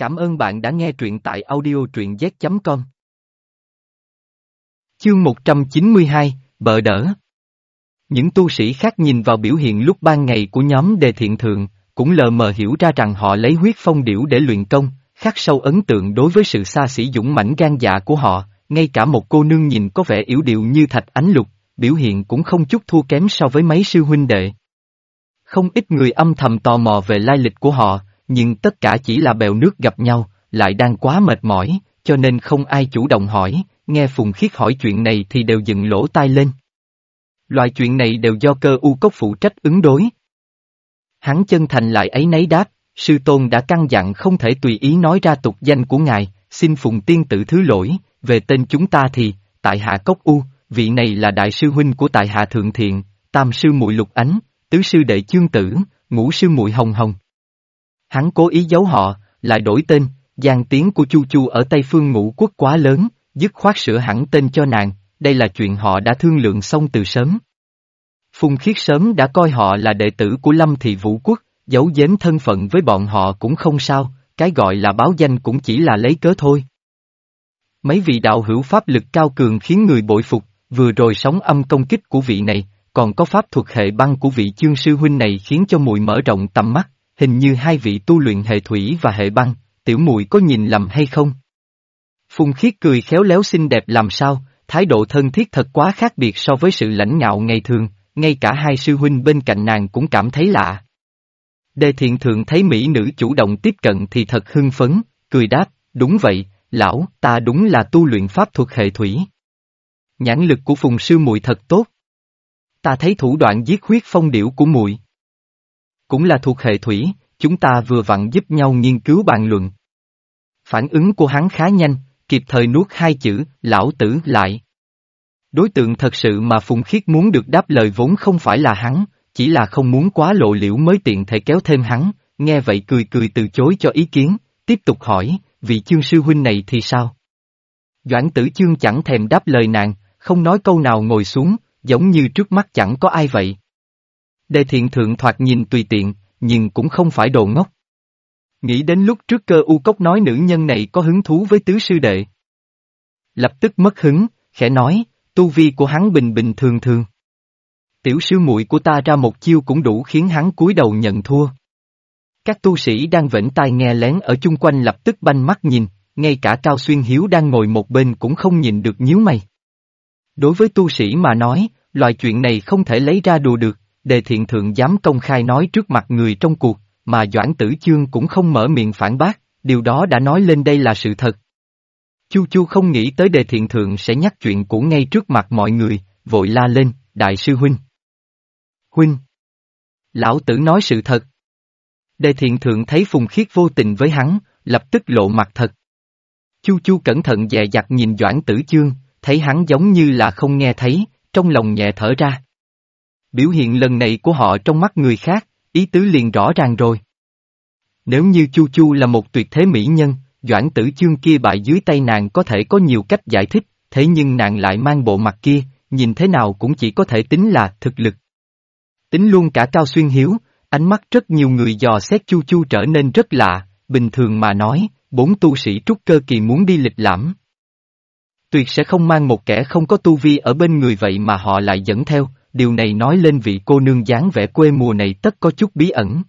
Cảm ơn bạn đã nghe truyện tại audio truyện z.com. Chương 192, Bợ đỡ Những tu sĩ khác nhìn vào biểu hiện lúc ban ngày của nhóm đề thiện thượng, cũng lờ mờ hiểu ra rằng họ lấy huyết phong điểu để luyện công, khắc sâu ấn tượng đối với sự xa xỉ dũng mãnh gan dạ của họ, ngay cả một cô nương nhìn có vẻ yếu điệu như thạch ánh lục, biểu hiện cũng không chút thua kém so với mấy sư huynh đệ. Không ít người âm thầm tò mò về lai lịch của họ, nhưng tất cả chỉ là bèo nước gặp nhau, lại đang quá mệt mỏi, cho nên không ai chủ động hỏi, nghe Phùng Khiết hỏi chuyện này thì đều dựng lỗ tai lên. Loại chuyện này đều do cơ u cốc phụ trách ứng đối. Hắn chân thành lại ấy nấy đáp, sư tôn đã căn dặn không thể tùy ý nói ra tục danh của ngài, xin Phùng Tiên tự thứ lỗi, về tên chúng ta thì, tại hạ cốc u, vị này là đại sư huynh của tại hạ thượng thiện, tam sư muội lục ánh, tứ sư đệ chương tử, ngũ sư muội hồng hồng. Hắn cố ý giấu họ, lại đổi tên, giang tiếng của Chu Chu ở Tây Phương ngũ quốc quá lớn, dứt khoát sửa hẳn tên cho nàng, đây là chuyện họ đã thương lượng xong từ sớm. Phùng Khiết sớm đã coi họ là đệ tử của Lâm Thị Vũ Quốc, giấu giếm thân phận với bọn họ cũng không sao, cái gọi là báo danh cũng chỉ là lấy cớ thôi. Mấy vị đạo hữu pháp lực cao cường khiến người bội phục, vừa rồi sóng âm công kích của vị này, còn có pháp thuật hệ băng của vị chương sư huynh này khiến cho mùi mở rộng tầm mắt, hình như hai vị tu luyện hệ thủy và hệ băng, tiểu mùi có nhìn lầm hay không? Phùng khiết cười khéo léo xinh đẹp làm sao, thái độ thân thiết thật quá khác biệt so với sự lãnh ngạo ngày thường, ngay cả hai sư huynh bên cạnh nàng cũng cảm thấy lạ. Đề thiện thượng thấy mỹ nữ chủ động tiếp cận thì thật hưng phấn, cười đáp, đúng vậy, lão, ta đúng là tu luyện pháp thuật hệ thủy. Nhãn lực của phùng sư muội thật tốt. Ta thấy thủ đoạn giết huyết phong điểu của muội cũng là thuộc hệ thủy, chúng ta vừa vặn giúp nhau nghiên cứu bàn luận. Phản ứng của hắn khá nhanh, kịp thời nuốt hai chữ, lão tử lại. Đối tượng thật sự mà Phùng Khiết muốn được đáp lời vốn không phải là hắn, chỉ là không muốn quá lộ liễu mới tiện thể kéo thêm hắn, nghe vậy cười cười từ chối cho ý kiến, tiếp tục hỏi, vị chương sư huynh này thì sao? Doãn tử chương chẳng thèm đáp lời nàng, không nói câu nào ngồi xuống, giống như trước mắt chẳng có ai vậy. Đề thiện thượng thoạt nhìn tùy tiện, nhưng cũng không phải đồ ngốc. Nghĩ đến lúc trước cơ u cốc nói nữ nhân này có hứng thú với tứ sư đệ. Lập tức mất hứng, khẽ nói, tu vi của hắn bình bình thường thường. Tiểu sư muội của ta ra một chiêu cũng đủ khiến hắn cúi đầu nhận thua. Các tu sĩ đang vẫy tai nghe lén ở chung quanh lập tức banh mắt nhìn, ngay cả Cao Xuyên Hiếu đang ngồi một bên cũng không nhìn được nhíu mày. Đối với tu sĩ mà nói, loại chuyện này không thể lấy ra đùa được, đề thiện thượng dám công khai nói trước mặt người trong cuộc, mà Doãn Tử Chương cũng không mở miệng phản bác, điều đó đã nói lên đây là sự thật. Chu Chu không nghĩ tới đề thiện thượng sẽ nhắc chuyện cũ ngay trước mặt mọi người, vội la lên, đại sư huynh. Huynh! Lão tử nói sự thật. Đề thiện thượng thấy Phùng Khiết vô tình với hắn, lập tức lộ mặt thật. Chu Chu cẩn thận dè dặt nhìn Doãn Tử Chương, thấy hắn giống như là không nghe thấy, trong lòng nhẹ thở ra. Biểu hiện lần này của họ trong mắt người khác, ý tứ liền rõ ràng rồi. Nếu như Chu Chu là một tuyệt thế mỹ nhân, Doãn tử chương kia bại dưới tay nàng có thể có nhiều cách giải thích, thế nhưng nàng lại mang bộ mặt kia, nhìn thế nào cũng chỉ có thể tính là thực lực. Tính luôn cả Cao Xuyên Hiếu, ánh mắt rất nhiều người dò xét Chu Chu trở nên rất lạ, bình thường mà nói, bốn tu sĩ trúc cơ kỳ muốn đi lịch lãm. Tuyệt sẽ không mang một kẻ không có tu vi ở bên người vậy mà họ lại dẫn theo, điều này nói lên vị cô nương dáng vẻ quê mùa này tất có chút bí ẩn.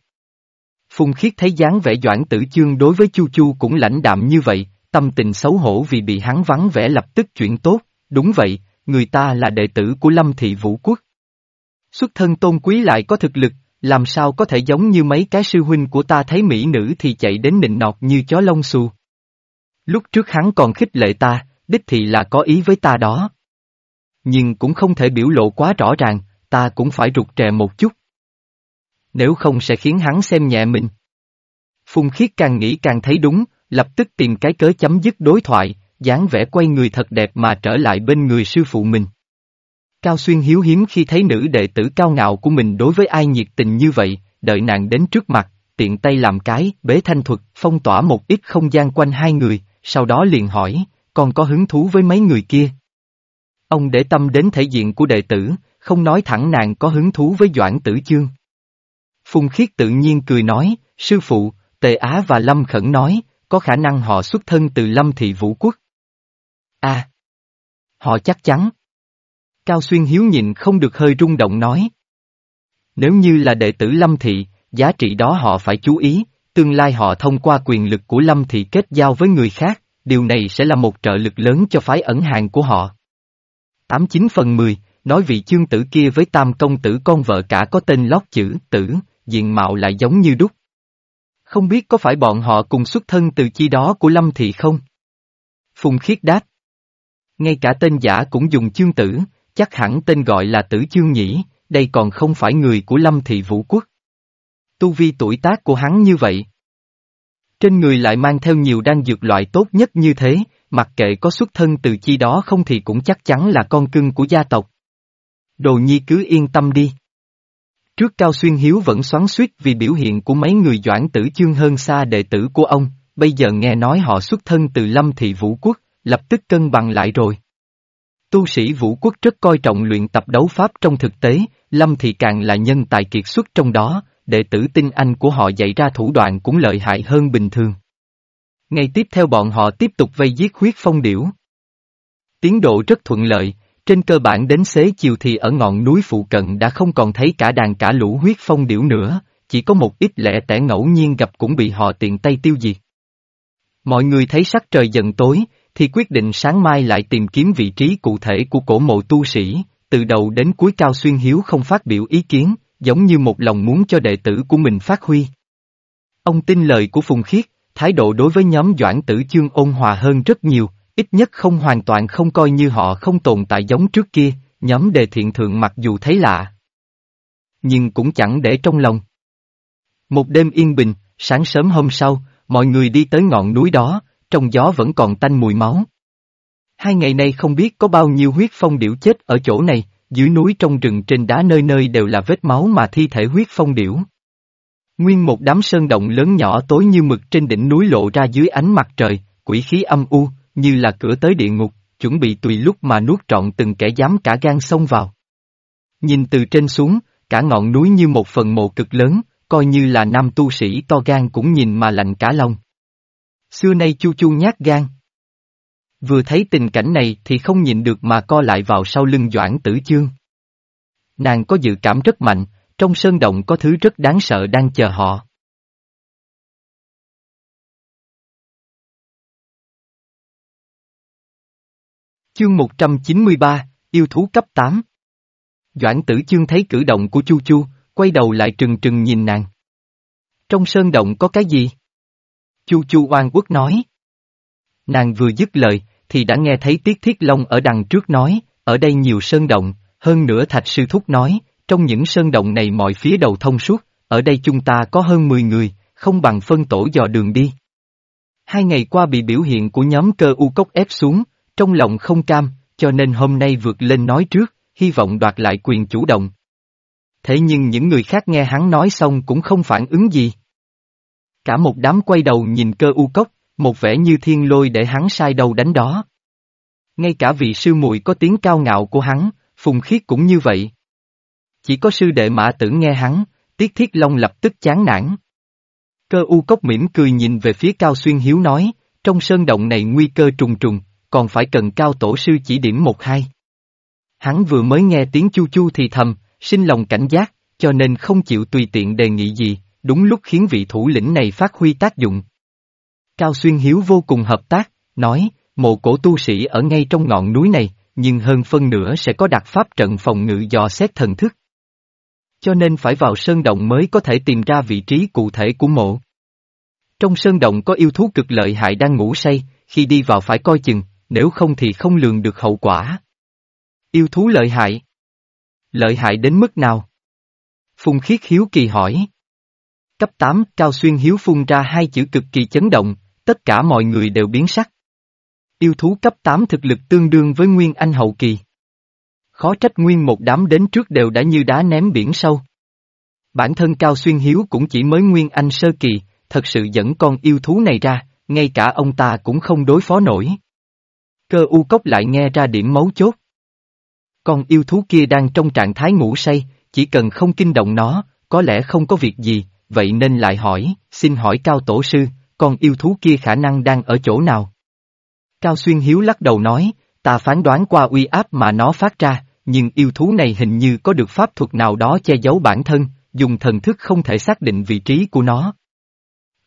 Phùng Khiết thấy dáng vẻ doãn tử chương đối với Chu Chu cũng lãnh đạm như vậy, tâm tình xấu hổ vì bị hắn vắng vẻ lập tức chuyển tốt, đúng vậy, người ta là đệ tử của Lâm Thị Vũ Quốc. Xuất thân tôn quý lại có thực lực, làm sao có thể giống như mấy cái sư huynh của ta thấy mỹ nữ thì chạy đến nịnh nọt như chó lông xù. Lúc trước hắn còn khích lệ ta, đích thị là có ý với ta đó. Nhưng cũng không thể biểu lộ quá rõ ràng, ta cũng phải rụt rè một chút. Nếu không sẽ khiến hắn xem nhẹ mình. Phùng Khiết càng nghĩ càng thấy đúng, lập tức tìm cái cớ chấm dứt đối thoại, dáng vẻ quay người thật đẹp mà trở lại bên người sư phụ mình. Cao Xuyên hiếu hiếm khi thấy nữ đệ tử cao ngạo của mình đối với ai nhiệt tình như vậy, đợi nàng đến trước mặt, tiện tay làm cái, bế thanh thuật, phong tỏa một ít không gian quanh hai người, sau đó liền hỏi, còn có hứng thú với mấy người kia. Ông để tâm đến thể diện của đệ tử, không nói thẳng nàng có hứng thú với Doãn Tử Chương. Phùng Khiết tự nhiên cười nói, sư phụ, Tề Á và Lâm Khẩn nói, có khả năng họ xuất thân từ Lâm Thị Vũ Quốc. a Họ chắc chắn. Cao Xuyên Hiếu nhìn không được hơi rung động nói. Nếu như là đệ tử Lâm Thị, giá trị đó họ phải chú ý, tương lai họ thông qua quyền lực của Lâm Thị kết giao với người khác, điều này sẽ là một trợ lực lớn cho phái ẩn hàng của họ. 89 phần 10, nói vị chương tử kia với tam công tử con vợ cả có tên lót chữ tử, diện mạo lại giống như đúc. Không biết có phải bọn họ cùng xuất thân từ chi đó của Lâm Thị không? Phùng Khiết đáp. Ngay cả tên giả cũng dùng chương tử, chắc hẳn tên gọi là tử chương nhỉ, đây còn không phải người của Lâm Thị Vũ Quốc. Tu vi tuổi tác của hắn như vậy. Trên người lại mang theo nhiều đan dược loại tốt nhất như thế, mặc kệ có xuất thân từ chi đó không thì cũng chắc chắn là con cưng của gia tộc. Đồ nhi cứ yên tâm đi. Trước Cao Xuyên Hiếu vẫn xoắn suýt vì biểu hiện của mấy người doãn tử chương hơn xa đệ tử của ông, bây giờ nghe nói họ xuất thân từ Lâm Thị Vũ Quốc, lập tức cân bằng lại rồi. Tu sĩ Vũ Quốc rất coi trọng luyện tập đấu pháp trong thực tế, Lâm Thị càng là nhân tài kiệt xuất trong đó, đệ tử tinh anh của họ dạy ra thủ đoạn cũng lợi hại hơn bình thường. Ngày tiếp theo bọn họ tiếp tục vây giết huyết phong điểu. Tiến độ rất thuận lợi, trên cơ bản đến xế chiều thì ở ngọn núi phụ cận đã không còn thấy cả đàn cả lũ huyết phong điểu nữa, chỉ có một ít lẻ tẻ ngẫu nhiên gặp cũng bị họ tiện tay tiêu diệt. Mọi người thấy sắc trời dần tối, thì quyết định sáng mai lại tìm kiếm vị trí cụ thể của cổ mộ tu sĩ, từ đầu đến cuối Cao Xuyên Hiếu không phát biểu ý kiến, giống như một lòng muốn cho đệ tử của mình phát huy. Ông tin lời của Phùng Khiết, thái độ đối với nhóm Doãn Tử Chương ôn hòa hơn rất nhiều, ít nhất không hoàn toàn không coi như họ không tồn tại giống trước kia, nhóm đề thiện thượng mặc dù thấy lạ. Nhưng cũng chẳng để trong lòng. Một đêm yên bình, sáng sớm hôm sau, mọi người đi tới ngọn núi đó, trong gió vẫn còn tanh mùi máu. Hai ngày nay không biết có bao nhiêu huyết phong điểu chết ở chỗ này, dưới núi trong rừng trên đá nơi nơi đều là vết máu mà thi thể huyết phong điểu. Nguyên một đám sơn động lớn nhỏ tối như mực trên đỉnh núi lộ ra dưới ánh mặt trời, quỷ khí âm u, như là cửa tới địa ngục, chuẩn bị tùy lúc mà nuốt trọn từng kẻ dám cả gan xông vào. Nhìn từ trên xuống, cả ngọn núi như một phần mộ cực lớn, coi như là nam tu sĩ to gan cũng nhìn mà lạnh cả lòng. Xưa nay chu chu nhát gan. Vừa thấy tình cảnh này thì không nhìn được mà co lại vào sau lưng Doãn Tử Chương. Nàng có dự cảm rất mạnh, trong sơn động có thứ rất đáng sợ đang chờ họ. Chương 193, Yêu thú cấp 8 Doãn tử chương thấy cử động của Chu Chu, quay đầu lại trừng trừng nhìn nàng. Trong sơn động có cái gì? Chu Chu oan quốc nói. Nàng vừa dứt lời, thì đã nghe thấy Tiết Thiết Long ở đằng trước nói, ở đây nhiều sơn động, hơn nữa Thạch Sư Thúc nói, trong những sơn động này mọi phía đầu thông suốt, ở đây chúng ta có hơn 10 người, không bằng phân tổ dò đường đi. Hai ngày qua bị biểu hiện của nhóm cơ u cốc ép xuống, trong lòng không cam, cho nên hôm nay vượt lên nói trước, hy vọng đoạt lại quyền chủ động. Thế nhưng những người khác nghe hắn nói xong cũng không phản ứng gì. Cả một đám quay đầu nhìn cơ u cốc, một vẻ như thiên lôi để hắn sai đầu đánh đó. Ngay cả vị sư muội có tiếng cao ngạo của hắn, Phùng Khiết cũng như vậy. Chỉ có sư đệ mã tử nghe hắn, Tiết Thiết Long lập tức chán nản. Cơ u cốc mỉm cười nhìn về phía Cao Xuyên Hiếu nói, trong sơn động này nguy cơ trùng trùng, còn phải cần Cao Tổ sư chỉ điểm một hai. Hắn vừa mới nghe tiếng chu chu thì thầm, sinh lòng cảnh giác, cho nên không chịu tùy tiện đề nghị gì, đúng lúc khiến vị thủ lĩnh này phát huy tác dụng. Cao Xuyên Hiếu vô cùng hợp tác, nói, mộ cổ tu sĩ ở ngay trong ngọn núi này, nhưng hơn phân nửa sẽ có đặt pháp trận phòng ngự dò xét thần thức. Cho nên phải vào sơn động mới có thể tìm ra vị trí cụ thể của mộ. Trong sơn động có yêu thú cực lợi hại đang ngủ say, khi đi vào phải coi chừng, nếu không thì không lường được hậu quả. Yêu thú lợi hại. Lợi hại đến mức nào? Phùng Khiết Hiếu kỳ hỏi. Cấp 8, Cao Xuyên Hiếu phun ra hai chữ cực kỳ chấn động, tất cả mọi người đều biến sắc. Yêu thú cấp 8 thực lực tương đương với Nguyên Anh hậu kỳ. Khó trách nguyên một đám đến trước đều đã như đá ném biển sâu. Bản thân Cao Xuyên Hiếu cũng chỉ mới Nguyên Anh sơ kỳ, thật sự dẫn con yêu thú này ra, ngay cả ông ta cũng không đối phó nổi. Cơ u cốc lại nghe ra điểm mấu chốt. Con yêu thú kia đang trong trạng thái ngủ say, chỉ cần không kinh động nó, có lẽ không có việc gì, vậy nên lại hỏi, xin hỏi Cao Tổ Sư, con yêu thú kia khả năng đang ở chỗ nào. Cao Xuyên Hiếu lắc đầu nói, ta phán đoán qua uy áp mà nó phát ra, nhưng yêu thú này hình như có được pháp thuật nào đó che giấu bản thân, dùng thần thức không thể xác định vị trí của nó.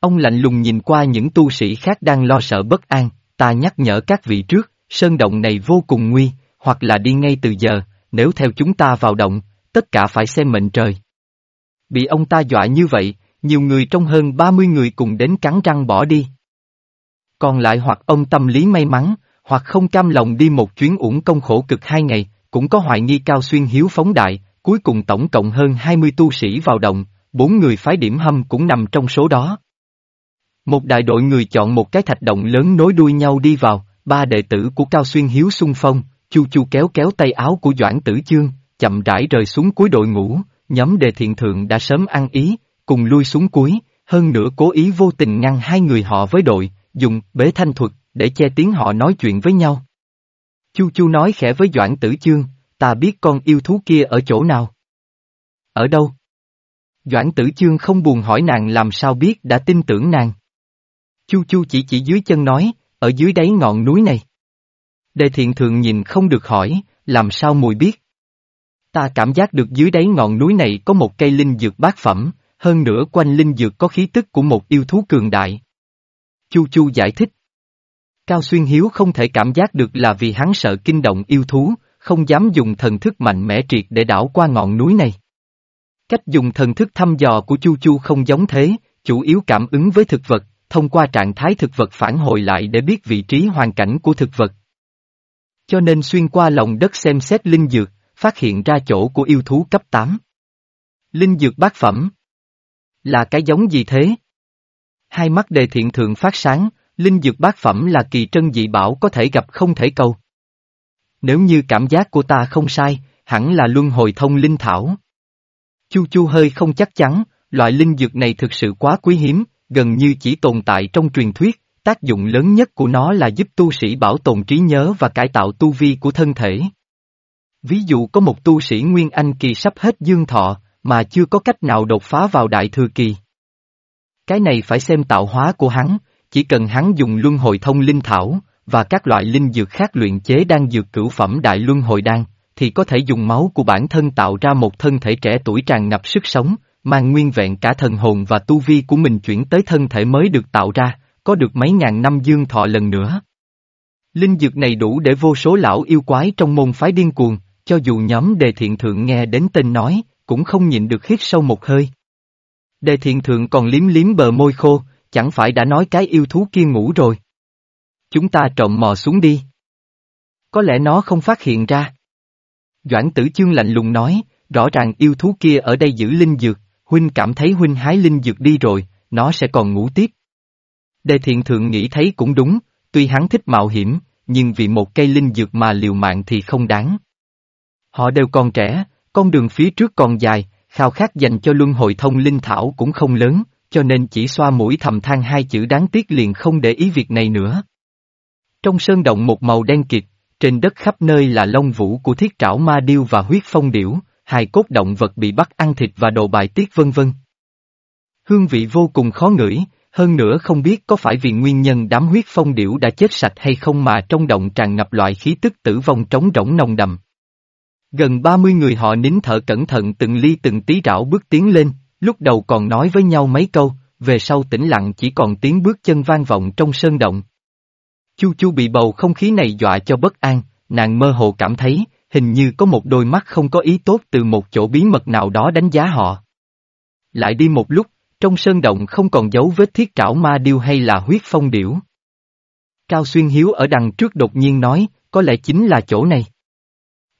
Ông lạnh lùng nhìn qua những tu sĩ khác đang lo sợ bất an, ta nhắc nhở các vị trước, sơn động này vô cùng nguy, hoặc là đi ngay từ giờ, nếu theo chúng ta vào động, tất cả phải xem mệnh trời. Bị ông ta dọa như vậy, nhiều người trong hơn 30 người cùng đến cắn răng bỏ đi. Còn lại hoặc ông tâm lý may mắn, hoặc không cam lòng đi một chuyến uổng công khổ cực hai ngày, cũng có hoài nghi cao xuyên hiếu phóng đại, cuối cùng tổng cộng hơn 20 tu sĩ vào động, bốn người phái điểm hâm cũng nằm trong số đó. Một đại đội người chọn một cái thạch động lớn nối đuôi nhau đi vào, ba đệ tử của Cao Xuyên Hiếu xung phong, chu chu kéo kéo tay áo của Doãn Tử Chương, chậm rãi rời xuống cuối đội ngũ, nhóm đề thiện thượng đã sớm ăn ý, cùng lui xuống cuối, hơn nữa cố ý vô tình ngăn hai người họ với đội, dùng bế thanh thuật, để che tiếng họ nói chuyện với nhau. Chu Chu nói khẽ với Doãn Tử Chương, ta biết con yêu thú kia ở chỗ nào. Ở đâu? Doãn Tử Chương không buồn hỏi nàng làm sao biết đã tin tưởng nàng. Chu Chu chỉ chỉ dưới chân nói, ở dưới đáy ngọn núi này. Đề thiện thường nhìn không được hỏi, làm sao mùi biết? Ta cảm giác được dưới đáy ngọn núi này có một cây linh dược bát phẩm, hơn nữa quanh linh dược có khí tức của một yêu thú cường đại. Chu Chu giải thích. Cao Xuyên Hiếu không thể cảm giác được là vì hắn sợ kinh động yêu thú, không dám dùng thần thức mạnh mẽ triệt để đảo qua ngọn núi này. Cách dùng thần thức thăm dò của Chu Chu không giống thế, chủ yếu cảm ứng với thực vật, thông qua trạng thái thực vật phản hồi lại để biết vị trí hoàn cảnh của thực vật. Cho nên xuyên qua lòng đất xem xét linh dược, phát hiện ra chỗ của yêu thú cấp 8. Linh dược bát phẩm. Là cái giống gì thế? Hai mắt đề thiện thượng phát sáng, linh dược bát phẩm là kỳ trân dị bảo có thể gặp không thể cầu. Nếu như cảm giác của ta không sai, hẳn là luân hồi thông linh thảo. Chu Chu hơi không chắc chắn, loại linh dược này thực sự quá quý hiếm, gần như chỉ tồn tại trong truyền thuyết, tác dụng lớn nhất của nó là giúp tu sĩ bảo tồn trí nhớ và cải tạo tu vi của thân thể. Ví dụ có một tu sĩ Nguyên Anh kỳ sắp hết dương thọ, mà chưa có cách nào đột phá vào đại thừa kỳ. Cái này phải xem tạo hóa của hắn, chỉ cần hắn dùng luân hồi thông linh thảo, và các loại linh dược khác luyện chế đan dược cửu phẩm đại luân hồi đan, thì có thể dùng máu của bản thân tạo ra một thân thể trẻ tuổi tràn ngập sức sống, mang nguyên vẹn cả thần hồn và tu vi của mình chuyển tới thân thể mới được tạo ra, có được mấy ngàn năm dương thọ lần nữa. Linh dược này đủ để vô số lão yêu quái trong môn phái điên cuồng, cho dù nhóm đề thiện thượng nghe đến tên nói, cũng không nhịn được hít sâu một hơi. Đề thiện thượng còn liếm liếm bờ môi khô, chẳng phải đã nói cái yêu thú kia ngủ rồi. Chúng ta trộm mò xuống đi. Có lẽ nó không phát hiện ra. Doãn tử chương lạnh lùng nói, rõ ràng yêu thú kia ở đây giữ linh dược, huynh cảm thấy huynh hái linh dược đi rồi, nó sẽ còn ngủ tiếp. Đề thiện thượng nghĩ thấy cũng đúng, tuy hắn thích mạo hiểm, nhưng vì một cây linh dược mà liều mạng thì không đáng. Họ đều còn trẻ, con đường phía trước còn dài, khao khát dành cho luân hồi thông linh thảo cũng không lớn, cho nên chỉ xoa mũi thầm than hai chữ đáng tiếc liền không để ý việc này nữa. Trong sơn động một màu đen kịt, trên đất khắp nơi là lông vũ của thiết trảo ma điêu và huyết phong điểu, hài cốt động vật bị bắt ăn thịt và đồ bài tiết vân vân. Hương vị vô cùng khó ngửi, hơn nữa không biết có phải vì nguyên nhân đám huyết phong điểu đã chết sạch hay không mà trong động tràn ngập loại khí tức tử vong trống rỗng nồng đầm. Gần 30 người họ nín thở cẩn thận từng ly từng tí rảo bước tiến lên, lúc đầu còn nói với nhau mấy câu, về sau tĩnh lặng chỉ còn tiếng bước chân vang vọng trong sơn động. Chu Chu bị bầu không khí này dọa cho bất an, nàng mơ hồ cảm thấy, hình như có một đôi mắt không có ý tốt từ một chỗ bí mật nào đó đánh giá họ. Lại đi một lúc, trong sơn động không còn dấu vết thiết trảo ma điêu hay là huyết phong điểu. Cao Xuyên Hiếu ở đằng trước đột nhiên nói, có lẽ chính là chỗ này.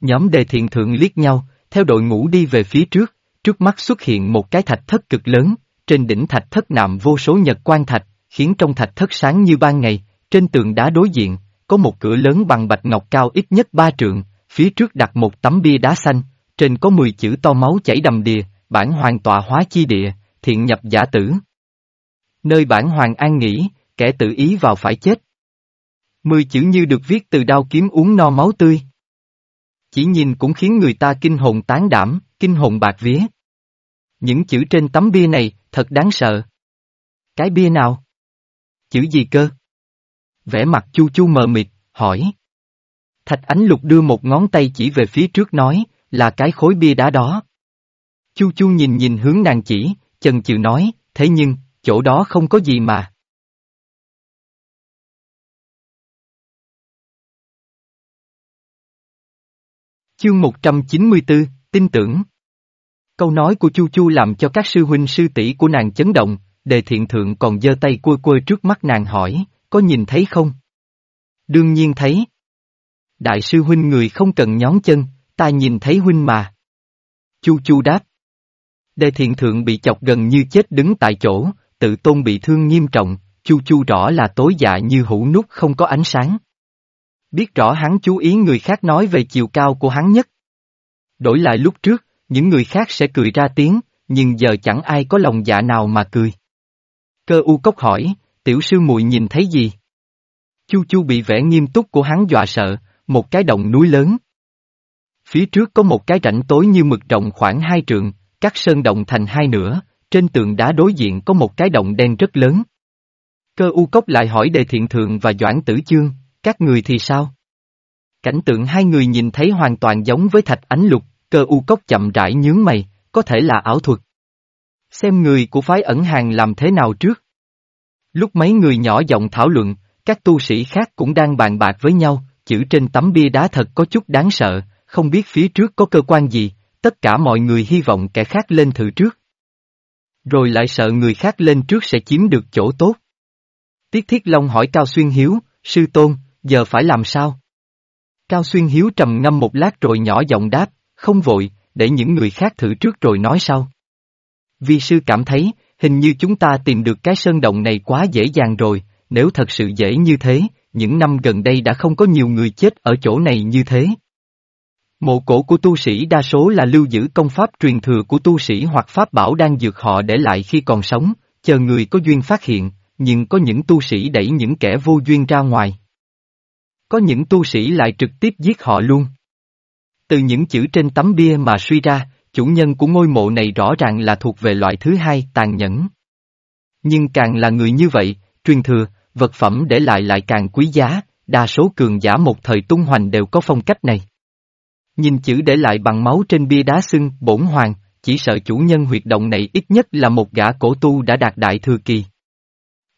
Nhóm đề thiện thượng liếc nhau, theo đội ngũ đi về phía trước, trước mắt xuất hiện một cái thạch thất cực lớn, trên đỉnh thạch thất nạm vô số nhật quan thạch, khiến trong thạch thất sáng như ban ngày, trên tường đá đối diện, có một cửa lớn bằng bạch ngọc cao ít nhất ba trượng, phía trước đặt một tấm bia đá xanh, trên có 10 chữ to máu chảy đầm đìa, bản hoàng tọa hóa chi địa, thiện nhập giả tử. Nơi bản hoàng an nghỉ, kẻ tự ý vào phải chết. Mười chữ như được viết từ đao kiếm uống no máu tươi. Chỉ nhìn cũng khiến người ta kinh hồn tán đảm, kinh hồn bạc vía. Những chữ trên tấm bia này, thật đáng sợ. Cái bia nào? chữ gì cơ? Vẻ mặt chu chu mờ mịt, hỏi. Thạch Ánh Lục đưa một ngón tay chỉ về phía trước nói, là cái khối bia đá đó. Chu chu nhìn nhìn hướng nàng chỉ, chần chừ nói, thế nhưng, chỗ đó không có gì mà. Chương 194, tin tưởng. Câu nói của Chu Chu làm cho các sư huynh sư tỷ của nàng chấn động, đề thiện thượng còn giơ tay quơ quơ trước mắt nàng hỏi, có nhìn thấy không? Đương nhiên thấy. Đại sư huynh người không cần nhón chân, ta nhìn thấy huynh mà. Chu Chu đáp. Đề thiện thượng bị chọc gần như chết đứng tại chỗ, tự tôn bị thương nghiêm trọng, Chu Chu rõ là tối dạ như hũ nút không có ánh sáng. Biết rõ hắn chú ý người khác nói về chiều cao của hắn nhất. Đổi lại lúc trước, những người khác sẽ cười ra tiếng, nhưng giờ chẳng ai có lòng dạ nào mà cười. Cơ u cốc hỏi, tiểu sư muội nhìn thấy gì? Chu chu bị vẻ nghiêm túc của hắn dọa sợ, một cái động núi lớn. Phía trước có một cái rãnh tối như mực rộng khoảng hai trượng, cắt sơn động thành hai nửa, trên tường đá đối diện có một cái động đen rất lớn. Cơ u cốc lại hỏi đề thiện thượng và doãn tử chương, các người thì sao? Cảnh tượng hai người nhìn thấy hoàn toàn giống với thạch ánh lục, cơ u cốc chậm rãi nhướng mày, có thể là ảo thuật. Xem người của phái ẩn hàng làm thế nào trước. Lúc mấy người nhỏ giọng thảo luận, các tu sĩ khác cũng đang bàn bạc với nhau, chữ trên tấm bia đá thật có chút đáng sợ, không biết phía trước có cơ quan gì, tất cả mọi người hy vọng kẻ khác lên thử trước. Rồi lại sợ người khác lên trước sẽ chiếm được chỗ tốt. Tiết Thiết Long hỏi Cao Xuyên Hiếu, sư tôn, giờ phải làm sao? Cao Xuyên Hiếu trầm ngâm một lát rồi nhỏ giọng đáp, không vội, để những người khác thử trước rồi nói sau. Vi sư cảm thấy, hình như chúng ta tìm được cái sơn động này quá dễ dàng rồi, nếu thật sự dễ như thế, những năm gần đây đã không có nhiều người chết ở chỗ này như thế. Mộ cổ của tu sĩ đa số là lưu giữ công pháp truyền thừa của tu sĩ hoặc pháp bảo đang dược họ để lại khi còn sống, chờ người có duyên phát hiện, nhưng có những tu sĩ đẩy những kẻ vô duyên ra ngoài. Có những tu sĩ lại trực tiếp giết họ luôn. Từ những chữ trên tấm bia mà suy ra, chủ nhân của ngôi mộ này rõ ràng là thuộc về loại thứ hai tàn nhẫn. Nhưng càng là người như vậy, truyền thừa, vật phẩm để lại lại càng quý giá, đa số cường giả một thời tung hoành đều có phong cách này. Nhìn chữ để lại bằng máu trên bia đá xưng, bổn hoàng, chỉ sợ chủ nhân huyệt động này ít nhất là một gã cổ tu đã đạt đại thừa kỳ.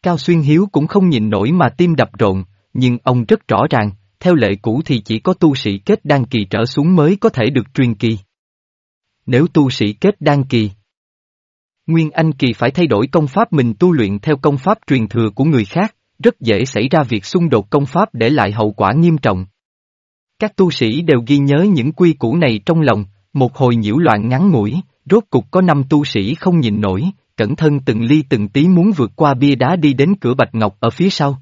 Cao Xuyên Hiếu cũng không nhìn nổi mà tim đập rộn, nhưng ông rất rõ ràng, theo lệ cũ thì chỉ có tu sĩ kết đăng kỳ trở xuống mới có thể được truyền kỳ. Nếu tu sĩ kết đăng kỳ, Nguyên Anh kỳ phải thay đổi công pháp mình tu luyện theo công pháp truyền thừa của người khác, rất dễ xảy ra việc xung đột công pháp để lại hậu quả nghiêm trọng. Các tu sĩ đều ghi nhớ những quy củ này trong lòng, một hồi nhiễu loạn ngắn ngủi, rốt cục có năm tu sĩ không nhìn nổi, cẩn thân từng ly từng tí muốn vượt qua bia đá đi đến cửa bạch ngọc ở phía sau.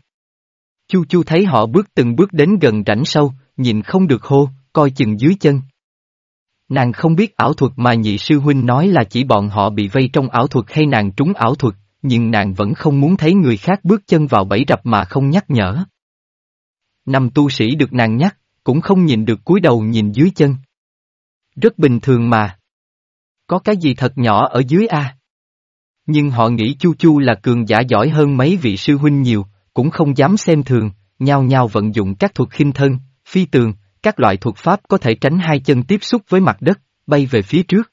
Chu Chu thấy họ bước từng bước đến gần rãnh sâu, nhìn không được hô, coi chừng dưới chân. Nàng không biết ảo thuật mà nhị sư huynh nói là chỉ bọn họ bị vây trong ảo thuật hay nàng trúng ảo thuật, nhưng nàng vẫn không muốn thấy người khác bước chân vào bẫy rập mà không nhắc nhở. Năm tu sĩ được nàng nhắc, cũng không nhìn được cúi đầu nhìn dưới chân. Rất bình thường mà. Có cái gì thật nhỏ ở dưới a? Nhưng họ nghĩ Chu Chu là cường giả giỏi hơn mấy vị sư huynh nhiều, cũng không dám xem thường, nhao nhao vận dụng các thuật khinh thân, phi tường, các loại thuật pháp có thể tránh hai chân tiếp xúc với mặt đất, bay về phía trước.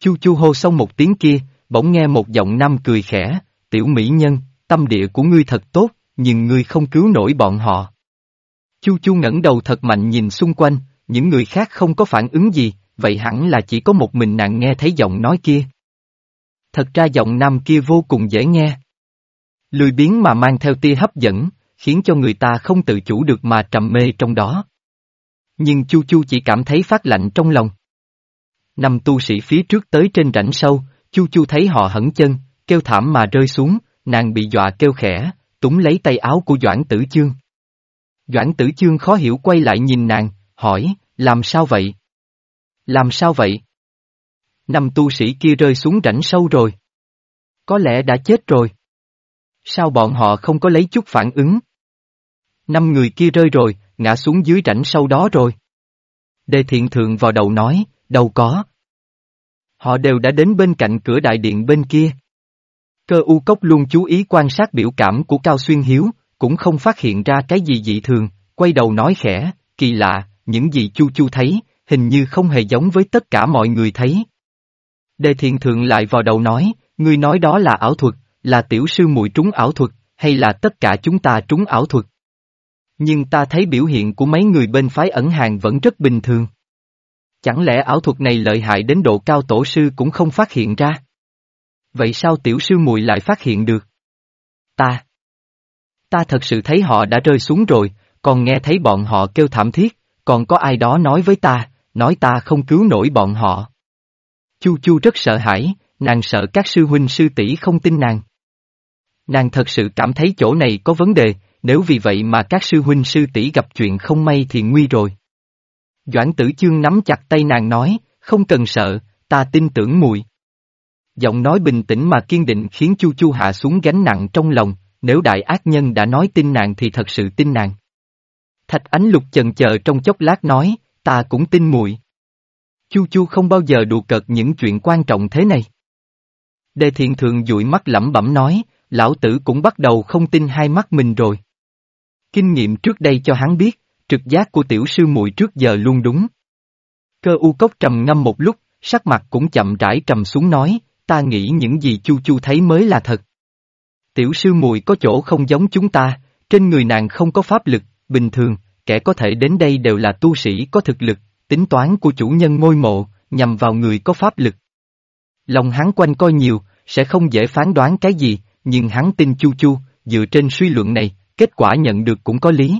Chu Chu hô xong một tiếng kia, bỗng nghe một giọng nam cười khẽ, tiểu mỹ nhân, tâm địa của ngươi thật tốt, nhưng ngươi không cứu nổi bọn họ. Chu Chu ngẩng đầu thật mạnh nhìn xung quanh, những người khác không có phản ứng gì, vậy hẳn là chỉ có một mình nàng nghe thấy giọng nói kia. Thật ra giọng nam kia vô cùng dễ nghe. Lười biếng mà mang theo tia hấp dẫn, khiến cho người ta không tự chủ được mà trầm mê trong đó. Nhưng Chu Chu chỉ cảm thấy phát lạnh trong lòng. Năm tu sĩ phía trước tới trên rãnh sâu, Chu Chu thấy họ hẳn chân, kêu thảm mà rơi xuống, nàng bị dọa kêu khẽ, túng lấy tay áo của Doãn Tử Chương. Doãn Tử Chương khó hiểu quay lại nhìn nàng, hỏi, làm sao vậy? Làm sao vậy? Năm tu sĩ kia rơi xuống rãnh sâu rồi. Có lẽ đã chết rồi. Sao bọn họ không có lấy chút phản ứng? Năm người kia rơi rồi, ngã xuống dưới rãnh sâu đó rồi. Đề thiện thượng vào đầu nói, đâu có. Họ đều đã đến bên cạnh cửa đại điện bên kia. Cơ u cốc luôn chú ý quan sát biểu cảm của Cao Xuyên Hiếu, cũng không phát hiện ra cái gì dị thường, quay đầu nói khẽ, kỳ lạ, những gì Chu Chu thấy, hình như không hề giống với tất cả mọi người thấy. Đề thiện thượng lại vào đầu nói, ngươi nói đó là ảo thuật, là tiểu sư muội trúng ảo thuật, hay là tất cả chúng ta trúng ảo thuật. Nhưng ta thấy biểu hiện của mấy người bên phái ẩn hàng vẫn rất bình thường. Chẳng lẽ ảo thuật này lợi hại đến độ cao tổ sư cũng không phát hiện ra? Vậy sao tiểu sư muội lại phát hiện được? Ta. Ta thật sự thấy họ đã rơi xuống rồi, còn nghe thấy bọn họ kêu thảm thiết, còn có ai đó nói với ta, nói ta không cứu nổi bọn họ. Chu Chu rất sợ hãi, nàng sợ các sư huynh sư tỷ không tin nàng. Nàng thật sự cảm thấy chỗ này có vấn đề, nếu vì vậy mà các sư huynh sư tỷ gặp chuyện không may thì nguy rồi. Doãn tử chương nắm chặt tay nàng nói, không cần sợ, ta tin tưởng mùi. Giọng nói bình tĩnh mà kiên định khiến Chu Chu hạ xuống gánh nặng trong lòng, nếu đại ác nhân đã nói tin nàng thì thật sự tin nàng. Thạch ánh lục chần chờ trong chốc lát nói, ta cũng tin muội. Chu Chu không bao giờ đùa cợt những chuyện quan trọng thế này. Đề thiện thường dụi mắt lẩm bẩm nói, lão tử cũng bắt đầu không tin hai mắt mình rồi. Kinh nghiệm trước đây cho hắn biết, trực giác của tiểu sư muội trước giờ luôn đúng. Cơ u cốc trầm ngâm một lúc, sắc mặt cũng chậm rãi trầm xuống nói, ta nghĩ những gì chu chu thấy mới là thật. Tiểu sư muội có chỗ không giống chúng ta, trên người nàng không có pháp lực, bình thường, kẻ có thể đến đây đều là tu sĩ có thực lực, tính toán của chủ nhân ngôi mộ, nhằm vào người có pháp lực. Lòng hắn quanh coi nhiều, sẽ không dễ phán đoán cái gì, nhưng hắn tin chu chu, dựa trên suy luận này, kết quả nhận được cũng có lý.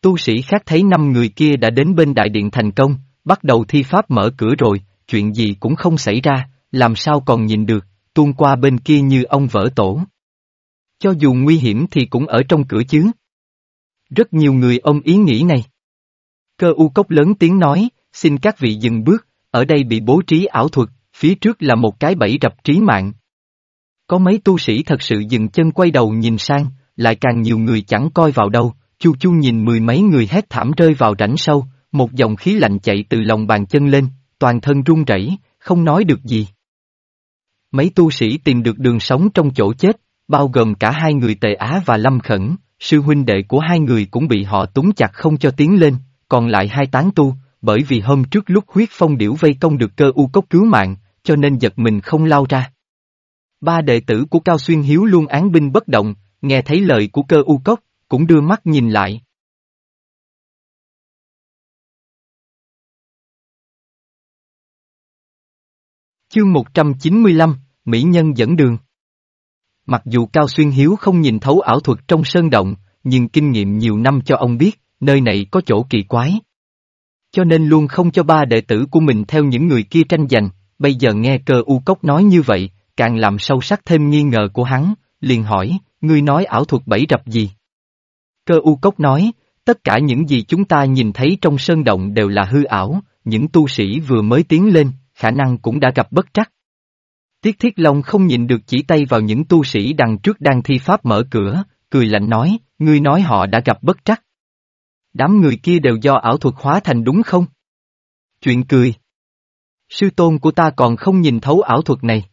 Tu sĩ khác thấy năm người kia đã đến bên đại điện thành công, bắt đầu thi pháp mở cửa rồi, chuyện gì cũng không xảy ra, làm sao còn nhìn được, tuôn qua bên kia như ông vỡ tổ. Cho dù nguy hiểm thì cũng ở trong cửa chứ. Rất nhiều người ông ý nghĩ này. Cơ u cốc lớn tiếng nói, xin các vị dừng bước, ở đây bị bố trí ảo thuật, phía trước là một cái bẫy rập trí mạng. Có mấy tu sĩ thật sự dừng chân quay đầu nhìn sang, lại càng nhiều người chẳng coi vào đâu, chu chu nhìn mười mấy người hét thảm rơi vào rãnh sâu, một dòng khí lạnh chạy từ lòng bàn chân lên, toàn thân run rẩy, không nói được gì. Mấy tu sĩ tìm được đường sống trong chỗ chết, bao gồm cả hai người Tề Á và Lâm Khẩn, sư huynh đệ của hai người cũng bị họ túng chặt không cho tiến lên, còn lại hai tán tu, bởi vì hôm trước lúc huyết phong điểu vây công được cơ u cốc cứu mạng, cho nên giật mình không lao ra. Ba đệ tử của Cao Xuyên Hiếu luôn án binh bất động, nghe thấy lời của cơ u cốc, cũng đưa mắt nhìn lại. Chương 195, Mỹ Nhân dẫn đường Mặc dù Cao Xuyên Hiếu không nhìn thấu ảo thuật trong sơn động, nhưng kinh nghiệm nhiều năm cho ông biết, nơi này có chỗ kỳ quái. Cho nên luôn không cho ba đệ tử của mình theo những người kia tranh giành, bây giờ nghe cơ u cốc nói như vậy, càng làm sâu sắc thêm nghi ngờ của hắn, liền hỏi, ngươi nói ảo thuật bẫy rập gì? Cơ u cốc nói, tất cả những gì chúng ta nhìn thấy trong sơn động đều là hư ảo, những tu sĩ vừa mới tiến lên, khả năng cũng đã gặp bất trắc. Tiết Thiết Long không nhìn được chỉ tay vào những tu sĩ đằng trước đang thi pháp mở cửa, cười lạnh nói, ngươi nói họ đã gặp bất trắc. Đám người kia đều do ảo thuật hóa thành đúng không? Chuyện cười. Sư tôn của ta còn không nhìn thấu ảo thuật này.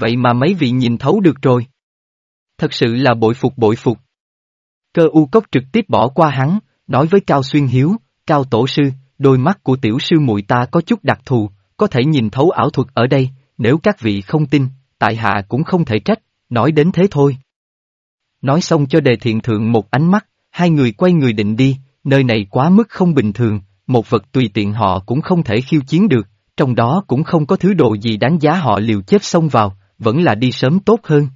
Vậy mà mấy vị nhìn thấu được rồi. Thật sự là bội phục bội phục. Cơ u cốc trực tiếp bỏ qua hắn, nói với Cao Xuyên Hiếu, Cao Tổ Sư, đôi mắt của tiểu sư muội ta có chút đặc thù, có thể nhìn thấu ảo thuật ở đây, nếu các vị không tin, tại hạ cũng không thể trách, nói đến thế thôi. Nói xong cho đề thiện thượng một ánh mắt, hai người quay người định đi, nơi này quá mức không bình thường, một vật tùy tiện họ cũng không thể khiêu chiến được, trong đó cũng không có thứ đồ gì đáng giá họ liều chết xông vào, vẫn là đi sớm tốt hơn.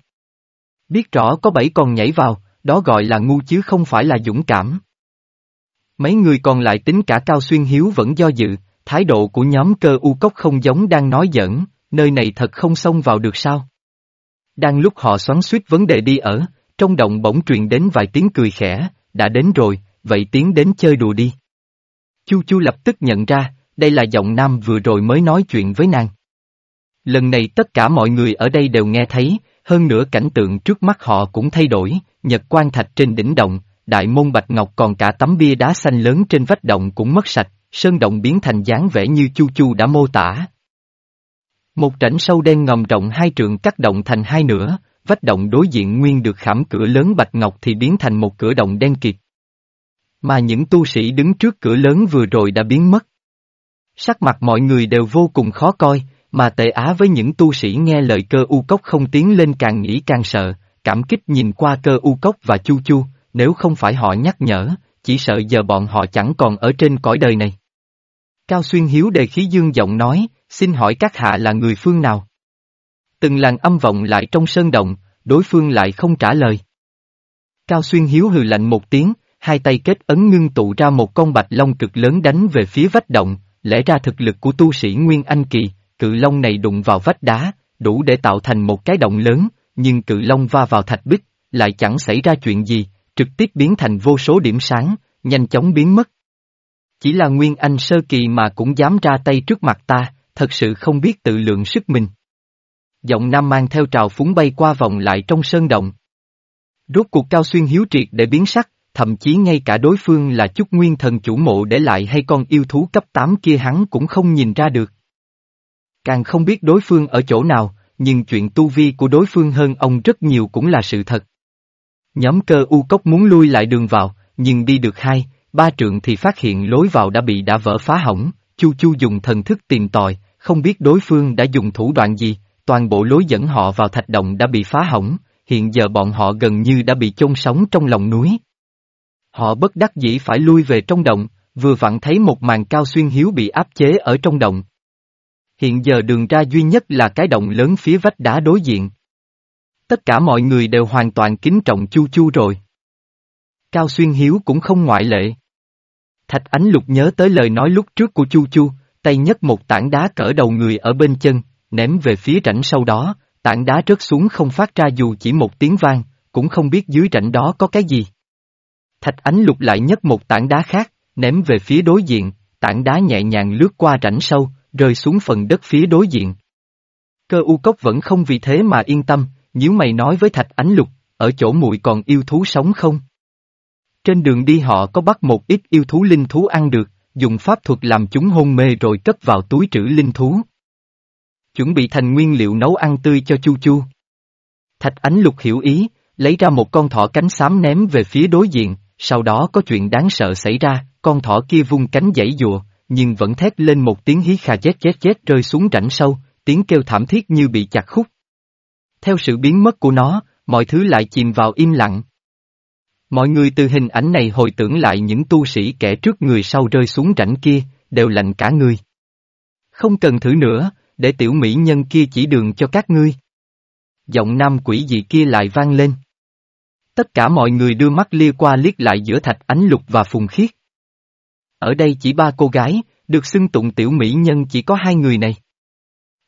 Biết rõ có bảy con nhảy vào, đó gọi là ngu chứ không phải là dũng cảm. Mấy người còn lại tính cả Cao Xuyên Hiếu vẫn do dự, thái độ của nhóm cơ u cốc không giống đang nói giỡn, nơi này thật không xông vào được sao? Đang lúc họ xoắn suýt vấn đề đi ở, trong động bỗng truyền đến vài tiếng cười khẽ, đã đến rồi, vậy tiến đến chơi đùa đi. Chu Chu lập tức nhận ra, đây là giọng nam vừa rồi mới nói chuyện với nàng. Lần này tất cả mọi người ở đây đều nghe thấy, hơn nữa cảnh tượng trước mắt họ cũng thay đổi, nhật quan thạch trên đỉnh động, đại môn bạch ngọc còn cả tấm bia đá xanh lớn trên vách động cũng mất sạch, sơn động biến thành dáng vẻ như Chu Chu đã mô tả. Một rãnh sâu đen ngầm rộng hai trượng cắt động thành hai nửa, vách động đối diện nguyên được khảm cửa lớn bạch ngọc thì biến thành một cửa động đen kịt. Mà những tu sĩ đứng trước cửa lớn vừa rồi đã biến mất. Sắc mặt mọi người đều vô cùng khó coi, mà tệ á với những tu sĩ nghe lời cơ u cốc không tiến lên càng nghĩ càng sợ, cảm kích nhìn qua cơ u cốc và chu chu, nếu không phải họ nhắc nhở, chỉ sợ giờ bọn họ chẳng còn ở trên cõi đời này. Cao Xuyên Hiếu đề khí dương giọng nói, xin hỏi các hạ là người phương nào? Từng làn âm vọng lại trong sơn động, đối phương lại không trả lời. Cao Xuyên Hiếu hừ lạnh một tiếng, hai tay kết ấn ngưng tụ ra một con bạch long cực lớn đánh về phía vách động, lẽ ra thực lực của tu sĩ Nguyên Anh Kỳ, cự long này đụng vào vách đá, đủ để tạo thành một cái động lớn, nhưng cự long va vào thạch bích, lại chẳng xảy ra chuyện gì, trực tiếp biến thành vô số điểm sáng, nhanh chóng biến mất. Chỉ là Nguyên Anh sơ kỳ mà cũng dám ra tay trước mặt ta, thật sự không biết tự lượng sức mình. Giọng nam mang theo trào phúng bay qua vòng lại trong sơn động. Rốt cuộc cao xuyên hiếu triệt để biến sắc, thậm chí ngay cả đối phương là chút nguyên thần chủ mộ để lại hay con yêu thú cấp 8 kia hắn cũng không nhìn ra được. Càng không biết đối phương ở chỗ nào, nhưng chuyện tu vi của đối phương hơn ông rất nhiều cũng là sự thật. Nhóm cơ u cốc muốn lui lại đường vào, nhưng đi được hai, ba trượng thì phát hiện lối vào đã bị đã vỡ phá hỏng, Chu Chu dùng thần thức tìm tòi, không biết đối phương đã dùng thủ đoạn gì, toàn bộ lối dẫn họ vào thạch động đã bị phá hỏng, hiện giờ bọn họ gần như đã bị chôn sống trong lòng núi. Họ bất đắc dĩ phải lui về trong động, vừa vặn thấy một màn cao xuyên hiếu bị áp chế ở trong động. Hiện giờ đường ra duy nhất là cái động lớn phía vách đá đối diện. Tất cả mọi người đều hoàn toàn kính trọng Chu Chu rồi. Cao Xuyên Hiếu cũng không ngoại lệ. Thạch Ánh Lục nhớ tới lời nói lúc trước của Chu Chu, tay nhấc một tảng đá cỡ đầu người ở bên chân, ném về phía rãnh sau đó, tảng đá rớt xuống không phát ra dù chỉ một tiếng vang, cũng không biết dưới rãnh đó có cái gì. Thạch Ánh Lục lại nhấc một tảng đá khác, ném về phía đối diện, tảng đá nhẹ nhàng lướt qua rãnh sâu, rơi xuống phần đất phía đối diện. Cơ u cốc vẫn không vì thế mà yên tâm, nếu mày nói với Thạch Ánh Lục, ở chỗ muội còn yêu thú sống không? Trên đường đi họ có bắt một ít yêu thú linh thú ăn được, dùng pháp thuật làm chúng hôn mê rồi cất vào túi trữ linh thú. Chuẩn bị thành nguyên liệu nấu ăn tươi cho Chu Chu. Thạch Ánh Lục hiểu ý, lấy ra một con thỏ cánh xám ném về phía đối diện, sau đó có chuyện đáng sợ xảy ra, con thỏ kia vung cánh dãy dùa, nhưng vẫn thét lên một tiếng hí khà chết chết chết rơi xuống rãnh sâu, tiếng kêu thảm thiết như bị chặt khúc. Theo sự biến mất của nó, mọi thứ lại chìm vào im lặng. Mọi người từ hình ảnh này hồi tưởng lại những tu sĩ kẻ trước người sau rơi xuống rãnh kia, đều lạnh cả người. Không cần thử nữa, để tiểu mỹ nhân kia chỉ đường cho các ngươi. Giọng nam quỷ dị kia lại vang lên. Tất cả mọi người đưa mắt lia qua liếc lại giữa thạch ánh lục và phùng khiết. Ở đây chỉ ba cô gái, được xưng tụng tiểu mỹ nhân chỉ có hai người này.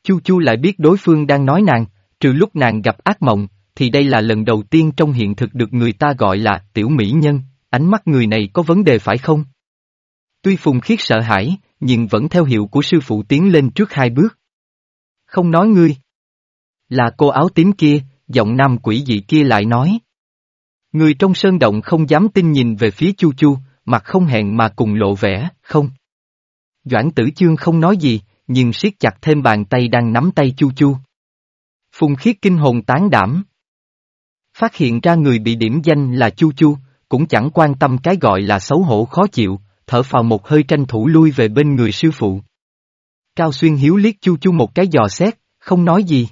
Chu Chu lại biết đối phương đang nói nàng, trừ lúc nàng gặp ác mộng, thì đây là lần đầu tiên trong hiện thực được người ta gọi là tiểu mỹ nhân, ánh mắt người này có vấn đề phải không? Tuy Phùng Khiết sợ hãi, nhưng vẫn theo hiệu của sư phụ tiến lên trước hai bước. Không nói ngươi. Là cô áo tím kia, giọng nam quỷ dị kia lại nói. Người trong sơn động không dám tin nhìn về phía Chu Chu, mặt không hẹn mà cùng lộ vẻ, không. Doãn tử chương không nói gì, nhưng siết chặt thêm bàn tay đang nắm tay Chu Chu. Phùng khiết kinh hồn tán đảm. Phát hiện ra người bị điểm danh là Chu Chu, cũng chẳng quan tâm cái gọi là xấu hổ khó chịu, thở phào một hơi tranh thủ lui về bên người sư phụ. Cao Xuyên hiếu liếc Chu Chu một cái dò xét, không nói gì.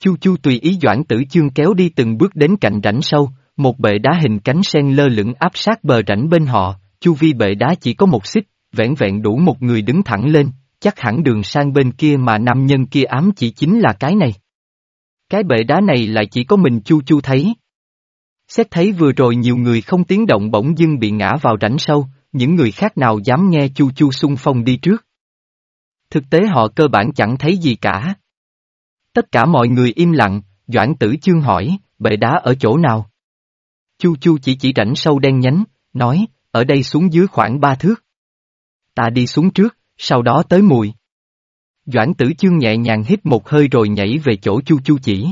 Chu Chu tùy ý Doãn Tử Chương kéo đi từng bước đến cạnh rãnh sâu, một bệ đá hình cánh sen lơ lửng áp sát bờ rãnh bên họ, chu vi bệ đá chỉ có một xích, vẹn vẹn đủ một người đứng thẳng lên, chắc hẳn đường sang bên kia mà nam nhân kia ám chỉ chính là cái này. Cái bệ đá này lại chỉ có mình Chu Chu thấy. Xét thấy vừa rồi nhiều người không tiếng động bỗng dưng bị ngã vào rãnh sâu, những người khác nào dám nghe Chu Chu xung phong đi trước. Thực tế họ cơ bản chẳng thấy gì cả. Tất cả mọi người im lặng, Doãn Tử Chương hỏi, bệ đá ở chỗ nào? Chu Chu chỉ chỉ rãnh sâu đen nhánh, nói, ở đây xuống dưới khoảng ba thước. Ta đi xuống trước, sau đó tới mùi. Doãn tử chương nhẹ nhàng hít một hơi rồi nhảy về chỗ Chu Chu chỉ.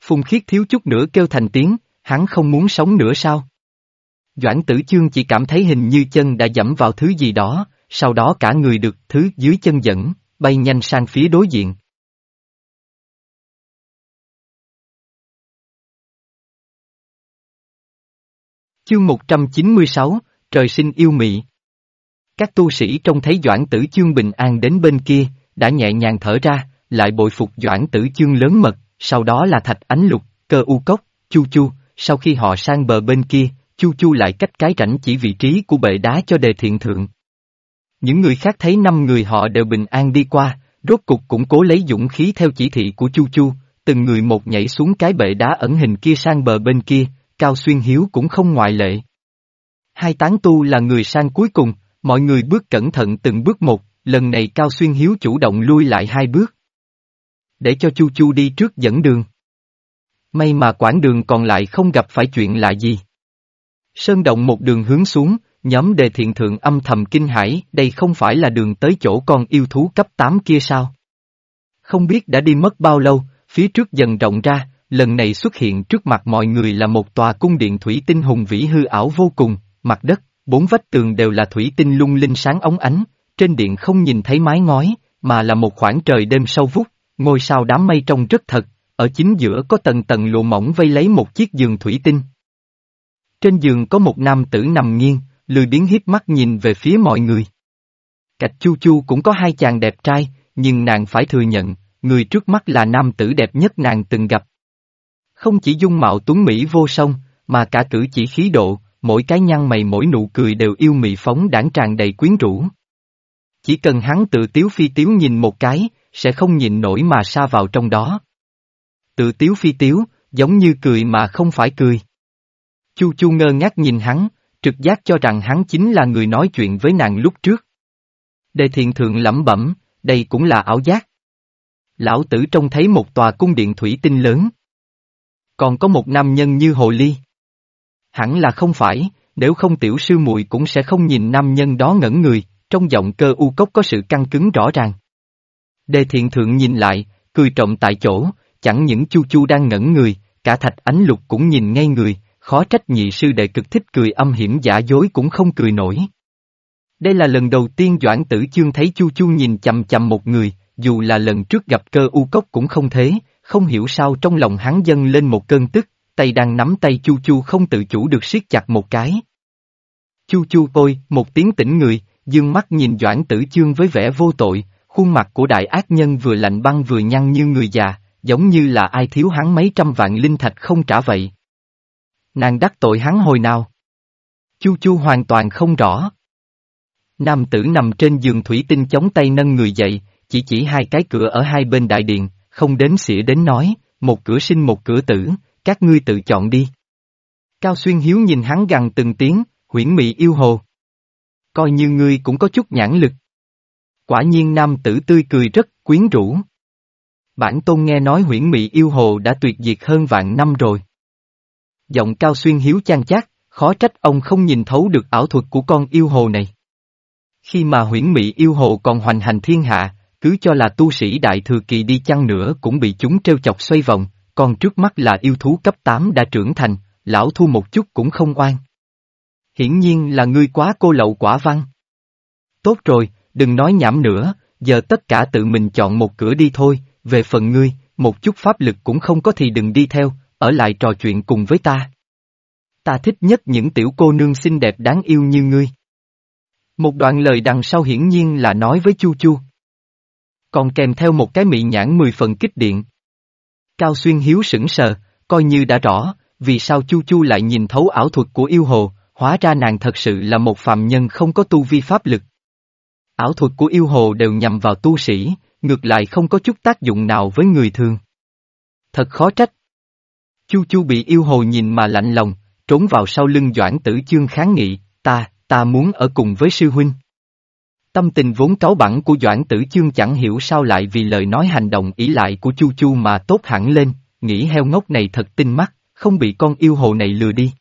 Phùng khiết thiếu chút nữa kêu thành tiếng, hắn không muốn sống nữa sao? Doãn tử chương chỉ cảm thấy hình như chân đã dẫm vào thứ gì đó, sau đó cả người được thứ dưới chân dẫn, bay nhanh sang phía đối diện. Chương 196, Trời sinh yêu mị. Các tu sĩ trông thấy Doãn Tử Chương bình an đến bên kia, đã nhẹ nhàng thở ra, lại bội phục Doãn Tử Chương lớn mật, sau đó là Thạch Ánh Lục, Cơ U Cốc, Chu Chu, sau khi họ sang bờ bên kia, Chu Chu lại cách cái rảnh chỉ vị trí của bệ đá cho đề thiện thượng. Những người khác thấy năm người họ đều bình an đi qua, rốt cục cũng cố lấy dũng khí theo chỉ thị của Chu Chu, từng người một nhảy xuống cái bệ đá ẩn hình kia sang bờ bên kia, Cao Xuyên Hiếu cũng không ngoại lệ. Hai tán tu là người sang cuối cùng, mọi người bước cẩn thận từng bước một, lần này Cao Xuyên Hiếu chủ động lui lại hai bước. Để cho Chu Chu đi trước dẫn đường. May mà quãng đường còn lại không gặp phải chuyện lạ gì. Sơn động một đường hướng xuống, nhóm đề thiện thượng âm thầm kinh hãi, đây không phải là đường tới chỗ con yêu thú cấp 8 kia sao? Không biết đã đi mất bao lâu, phía trước dần rộng ra, lần này xuất hiện trước mặt mọi người là một tòa cung điện thủy tinh hùng vĩ hư ảo vô cùng, mặt đất, bốn vách tường đều là thủy tinh lung linh sáng ống ánh, trên điện không nhìn thấy mái ngói, mà là một khoảng trời đêm sâu vút, ngôi sao đám mây trông rất thật, ở chính giữa có tầng tầng lụa mỏng vây lấy một chiếc giường thủy tinh. Trên giường có một nam tử nằm nghiêng, lười biến hiếp mắt nhìn về phía mọi người. Cạch chu chu cũng có hai chàng đẹp trai, nhưng nàng phải thừa nhận, người trước mắt là nam tử đẹp nhất nàng từng gặp. Không chỉ dung mạo tuấn Mỹ vô song, mà cả cử chỉ khí độ, mỗi cái nhăn mày mỗi nụ cười đều yêu mị phóng đảng tràn đầy quyến rũ. Chỉ cần hắn tự tiếu phi tiếu nhìn một cái, sẽ không nhìn nổi mà xa vào trong đó. Tự tiếu phi tiếu, giống như cười mà không phải cười. Chu chu ngơ ngác nhìn hắn, trực giác cho rằng hắn chính là người nói chuyện với nàng lúc trước. Đề thiện thượng lẩm bẩm, đây cũng là ảo giác. Lão tử trông thấy một tòa cung điện thủy tinh lớn. Còn có một nam nhân như hồ ly. Hẳn là không phải, nếu không tiểu sư muội cũng sẽ không nhìn nam nhân đó ngẩn người, trong giọng cơ u cốc có sự căng cứng rõ ràng. Đề thiện thượng nhìn lại, cười trọng tại chỗ, chẳng những chu chu đang ngẩn người, cả thạch ánh lục cũng nhìn ngay người, khó trách nhị sư đệ cực thích cười âm hiểm giả dối cũng không cười nổi. Đây là lần đầu tiên Doãn Tử Chương thấy Chu Chu nhìn chằm chằm một người, dù là lần trước gặp cơ u cốc cũng không thế, không hiểu sao trong lòng hắn dâng lên một cơn tức, tay đang nắm tay Chu Chu không tự chủ được siết chặt một cái. Chu Chu ôi, một tiếng tỉnh người, dương mắt nhìn Doãn Tử Chương với vẻ vô tội, khuôn mặt của đại ác nhân vừa lạnh băng vừa nhăn như người già, giống như là ai thiếu hắn mấy trăm vạn linh thạch không trả vậy. Nàng đắc tội hắn hồi nào? Chu Chu hoàn toàn không rõ. Nam tử nằm trên giường thủy tinh chống tay nâng người dậy, chỉ chỉ hai cái cửa ở hai bên đại điện, không đến xỉa đến nói, một cửa sinh một cửa tử, các ngươi tự chọn đi. Cao Xuyên Hiếu nhìn hắn gằn từng tiếng, huyễn mị yêu hồ. Coi như ngươi cũng có chút nhãn lực. Quả nhiên nam tử tươi cười rất quyến rũ. Bản tôn nghe nói huyễn mị yêu hồ đã tuyệt diệt hơn vạn năm rồi. Giọng Cao Xuyên Hiếu chan chát, khó trách ông không nhìn thấu được ảo thuật của con yêu hồ này. Khi mà huyễn mị yêu hồ còn hoành hành thiên hạ, cứ cho là tu sĩ đại thừa kỳ đi chăng nữa cũng bị chúng trêu chọc xoay vòng, còn trước mắt là yêu thú cấp 8 đã trưởng thành, lão thu một chút cũng không oan. Hiển nhiên là ngươi quá cô lậu quả văn. Tốt rồi, đừng nói nhảm nữa, giờ tất cả tự mình chọn một cửa đi thôi, về phần ngươi, một chút pháp lực cũng không có thì đừng đi theo, ở lại trò chuyện cùng với ta. Ta thích nhất những tiểu cô nương xinh đẹp đáng yêu như ngươi. Một đoạn lời đằng sau hiển nhiên là nói với Chu Chu. Còn kèm theo một cái mị nhãn mười phần kích điện. Cao Xuyên Hiếu sững sờ, coi như đã rõ, vì sao Chu Chu lại nhìn thấu ảo thuật của yêu hồ, hóa ra nàng thật sự là một phạm nhân không có tu vi pháp lực. Ảo thuật của yêu hồ đều nhằm vào tu sĩ, ngược lại không có chút tác dụng nào với người thường. Thật khó trách. Chu Chu bị yêu hồ nhìn mà lạnh lòng, trốn vào sau lưng Doãn Tử Chương kháng nghị, ta, ta muốn ở cùng với sư huynh. Tâm tình vốn cáu bẳn của Doãn Tử Chương chẳng hiểu sao lại vì lời nói hành động ý lại của Chu Chu mà tốt hẳn lên, nghĩ heo ngốc này thật tinh mắt, không bị con yêu hồ này lừa đi.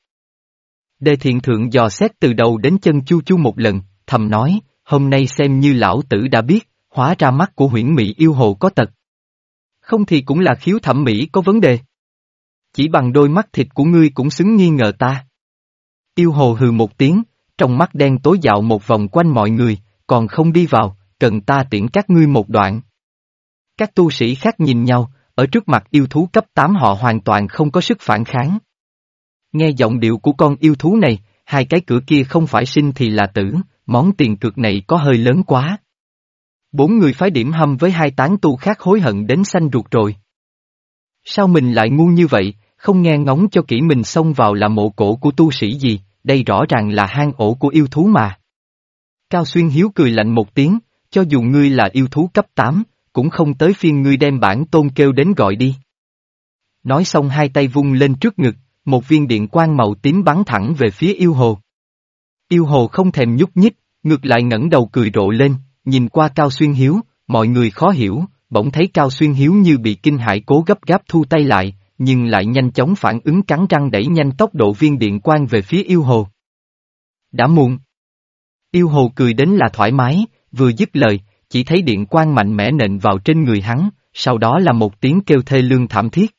Đề thiện thượng dò xét từ đầu đến chân Chu Chu một lần, thầm nói, hôm nay xem như lão tử đã biết, hóa ra mắt của huyễn mỹ yêu hồ có tật. Không thì cũng là khiếu thẩm mỹ có vấn đề. Chỉ bằng đôi mắt thịt của ngươi cũng xứng nghi ngờ ta. Yêu hồ hừ một tiếng, trong mắt đen tối dạo một vòng quanh mọi người, còn không đi vào, cần ta tiễn các ngươi một đoạn. Các tu sĩ khác nhìn nhau, ở trước mặt yêu thú cấp 8 họ hoàn toàn không có sức phản kháng. Nghe giọng điệu của con yêu thú này, hai cái cửa kia không phải sinh thì là tử, món tiền cược này có hơi lớn quá. Bốn người phái điểm hâm với hai tán tu khác hối hận đến xanh ruột rồi. Sao mình lại ngu như vậy, không nghe ngóng cho kỹ mình xông vào là mộ cổ của tu sĩ gì, đây rõ ràng là hang ổ của yêu thú mà. Cao Xuyên Hiếu cười lạnh một tiếng, cho dù ngươi là yêu thú cấp 8, cũng không tới phiên ngươi đem bản tôn kêu đến gọi đi. Nói xong hai tay vung lên trước ngực, một viên điện quang màu tím bắn thẳng về phía yêu hồ. Yêu hồ không thèm nhúc nhích, ngược lại ngẩng đầu cười rộ lên, nhìn qua Cao Xuyên Hiếu, mọi người khó hiểu, bỗng thấy Cao Xuyên Hiếu như bị kinh hãi cố gấp gáp thu tay lại, nhưng lại nhanh chóng phản ứng cắn răng đẩy nhanh tốc độ viên điện quang về phía yêu hồ. Đã muộn. Yêu hồ cười đến là thoải mái, vừa dứt lời, chỉ thấy điện quang mạnh mẽ nện vào trên người hắn, sau đó là một tiếng kêu thê lương thảm thiết.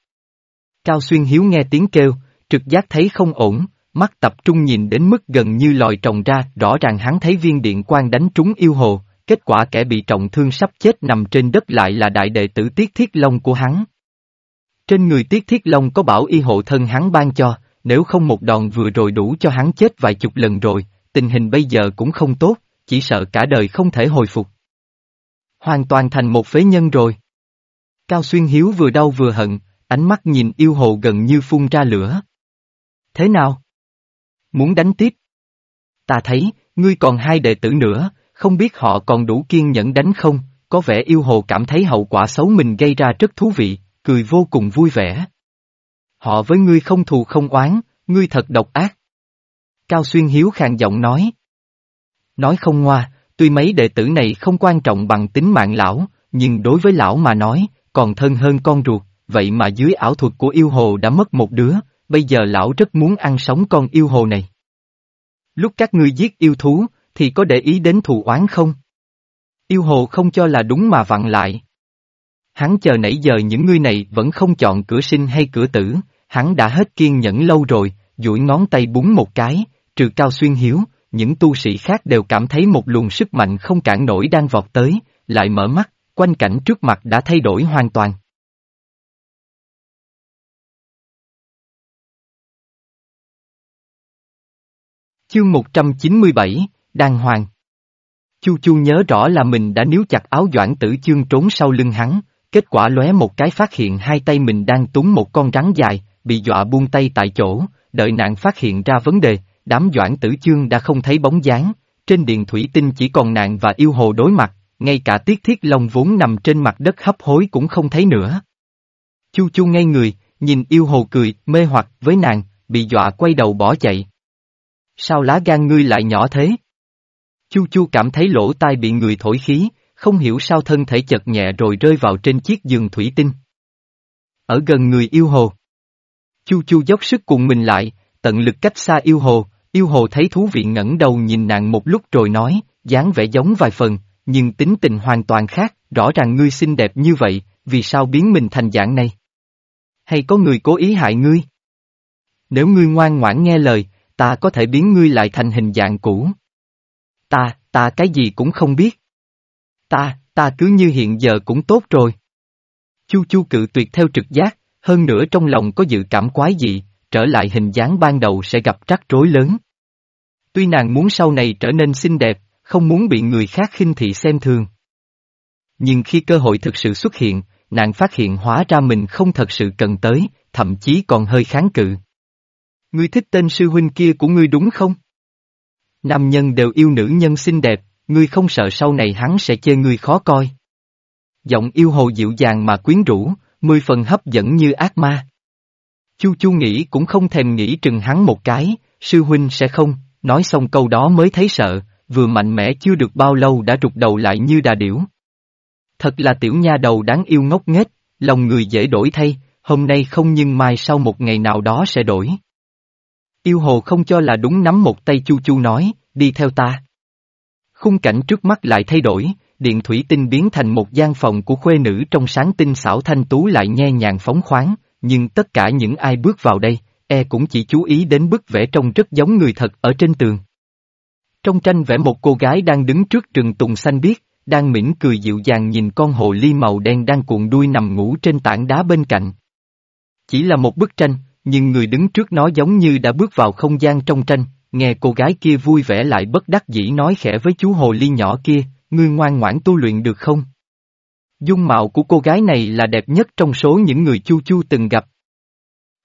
Cao Xuyên Hiếu nghe tiếng kêu, trực giác thấy không ổn, mắt tập trung nhìn đến mức gần như lòi trồng ra, rõ ràng hắn thấy viên điện quang đánh trúng yêu hồ, kết quả kẻ bị trọng thương sắp chết nằm trên đất lại là đại đệ tử Tiết Thiết Long của hắn. Trên người Tiết Thiết Long có bảo y hộ thân hắn ban cho, nếu không một đòn vừa rồi đủ cho hắn chết vài chục lần rồi, tình hình bây giờ cũng không tốt, chỉ sợ cả đời không thể hồi phục. Hoàn toàn thành một phế nhân rồi. Cao Xuyên Hiếu vừa đau vừa hận, ánh mắt nhìn yêu hồ gần như phun ra lửa. Thế nào? Muốn đánh tiếp? Ta thấy, ngươi còn hai đệ tử nữa, không biết họ còn đủ kiên nhẫn đánh không, có vẻ yêu hồ cảm thấy hậu quả xấu mình gây ra rất thú vị, cười vô cùng vui vẻ. Họ với ngươi không thù không oán, ngươi thật độc ác. Cao Xuyên Hiếu khàn giọng nói. Nói không ngoa, tuy mấy đệ tử này không quan trọng bằng tính mạng lão, nhưng đối với lão mà nói, còn thân hơn con ruột, vậy mà dưới ảo thuật của yêu hồ đã mất một đứa, bây giờ lão rất muốn ăn sống con yêu hồ này. Lúc các ngươi giết yêu thú, thì có để ý đến thù oán không? Yêu hồ không cho là đúng mà vặn lại. Hắn chờ nãy giờ những ngươi này vẫn không chọn cửa sinh hay cửa tử, hắn đã hết kiên nhẫn lâu rồi, duỗi ngón tay búng một cái, trừ cao xuyên hiếu, những tu sĩ khác đều cảm thấy một luồng sức mạnh không cản nổi đang vọt tới, lại mở mắt, quanh cảnh trước mặt đã thay đổi hoàn toàn. Chương 197, Đàng Hoàng Chu Chu nhớ rõ là mình đã níu chặt áo doãn tử chương trốn sau lưng hắn, kết quả lóe một cái phát hiện hai tay mình đang túng một con rắn dài, bị dọa buông tay tại chỗ, đợi nạn phát hiện ra vấn đề, đám doãn tử chương đã không thấy bóng dáng, trên điện thủy tinh chỉ còn nạn và yêu hồ đối mặt, ngay cả tiết thiết long vốn nằm trên mặt đất hấp hối cũng không thấy nữa. Chu Chu ngay người, nhìn yêu hồ cười, mê hoặc với nàng, bị dọa quay đầu bỏ chạy. Sao lá gan ngươi lại nhỏ thế? Chu Chu cảm thấy lỗ tai bị người thổi khí, không hiểu sao thân thể chật nhẹ rồi rơi vào trên chiếc giường thủy tinh. Ở gần người yêu hồ. Chu Chu dốc sức cùng mình lại, tận lực cách xa yêu hồ, yêu hồ thấy thú vị ngẩng đầu nhìn nàng một lúc rồi nói, dáng vẻ giống vài phần, nhưng tính tình hoàn toàn khác, rõ ràng ngươi xinh đẹp như vậy, vì sao biến mình thành dạng này? Hay có người cố ý hại ngươi? Nếu ngươi ngoan ngoãn nghe lời, ta có thể biến ngươi lại thành hình dạng cũ. Ta, ta cái gì cũng không biết. Ta, ta cứ như hiện giờ cũng tốt rồi. Chu chu cự tuyệt theo trực giác, hơn nữa trong lòng có dự cảm quái dị, trở lại hình dáng ban đầu sẽ gặp rắc rối lớn. Tuy nàng muốn sau này trở nên xinh đẹp, không muốn bị người khác khinh thị xem thường. Nhưng khi cơ hội thực sự xuất hiện, nàng phát hiện hóa ra mình không thật sự cần tới, thậm chí còn hơi kháng cự. Ngươi thích tên sư huynh kia của ngươi đúng không? Nam nhân đều yêu nữ nhân xinh đẹp, ngươi không sợ sau này hắn sẽ chê ngươi khó coi. Giọng yêu hồ dịu dàng mà quyến rũ, mười phần hấp dẫn như ác ma. Chu Chu nghĩ cũng không thèm nghĩ trừng hắn một cái, sư huynh sẽ không, nói xong câu đó mới thấy sợ, vừa mạnh mẽ chưa được bao lâu đã rụt đầu lại như đà điểu. Thật là tiểu nha đầu đáng yêu ngốc nghếch, lòng người dễ đổi thay, hôm nay không nhưng mai sau một ngày nào đó sẽ đổi. Yêu hồ không cho là đúng nắm một tay Chu Chu nói, đi theo ta. Khung cảnh trước mắt lại thay đổi, điện thủy tinh biến thành một gian phòng của khuê nữ trong sáng tinh xảo thanh tú lại nhe nhàng phóng khoáng, nhưng tất cả những ai bước vào đây, e cũng chỉ chú ý đến bức vẽ trông rất giống người thật ở trên tường. Trong tranh vẽ một cô gái đang đứng trước rừng tùng xanh biếc, đang mỉm cười dịu dàng nhìn con hồ ly màu đen đang cuộn đuôi nằm ngủ trên tảng đá bên cạnh. Chỉ là một bức tranh, nhưng người đứng trước nó giống như đã bước vào không gian trong tranh, nghe cô gái kia vui vẻ lại bất đắc dĩ nói khẽ với chú hồ ly nhỏ kia, ngươi ngoan ngoãn tu luyện được không? Dung mạo của cô gái này là đẹp nhất trong số những người chu chu từng gặp.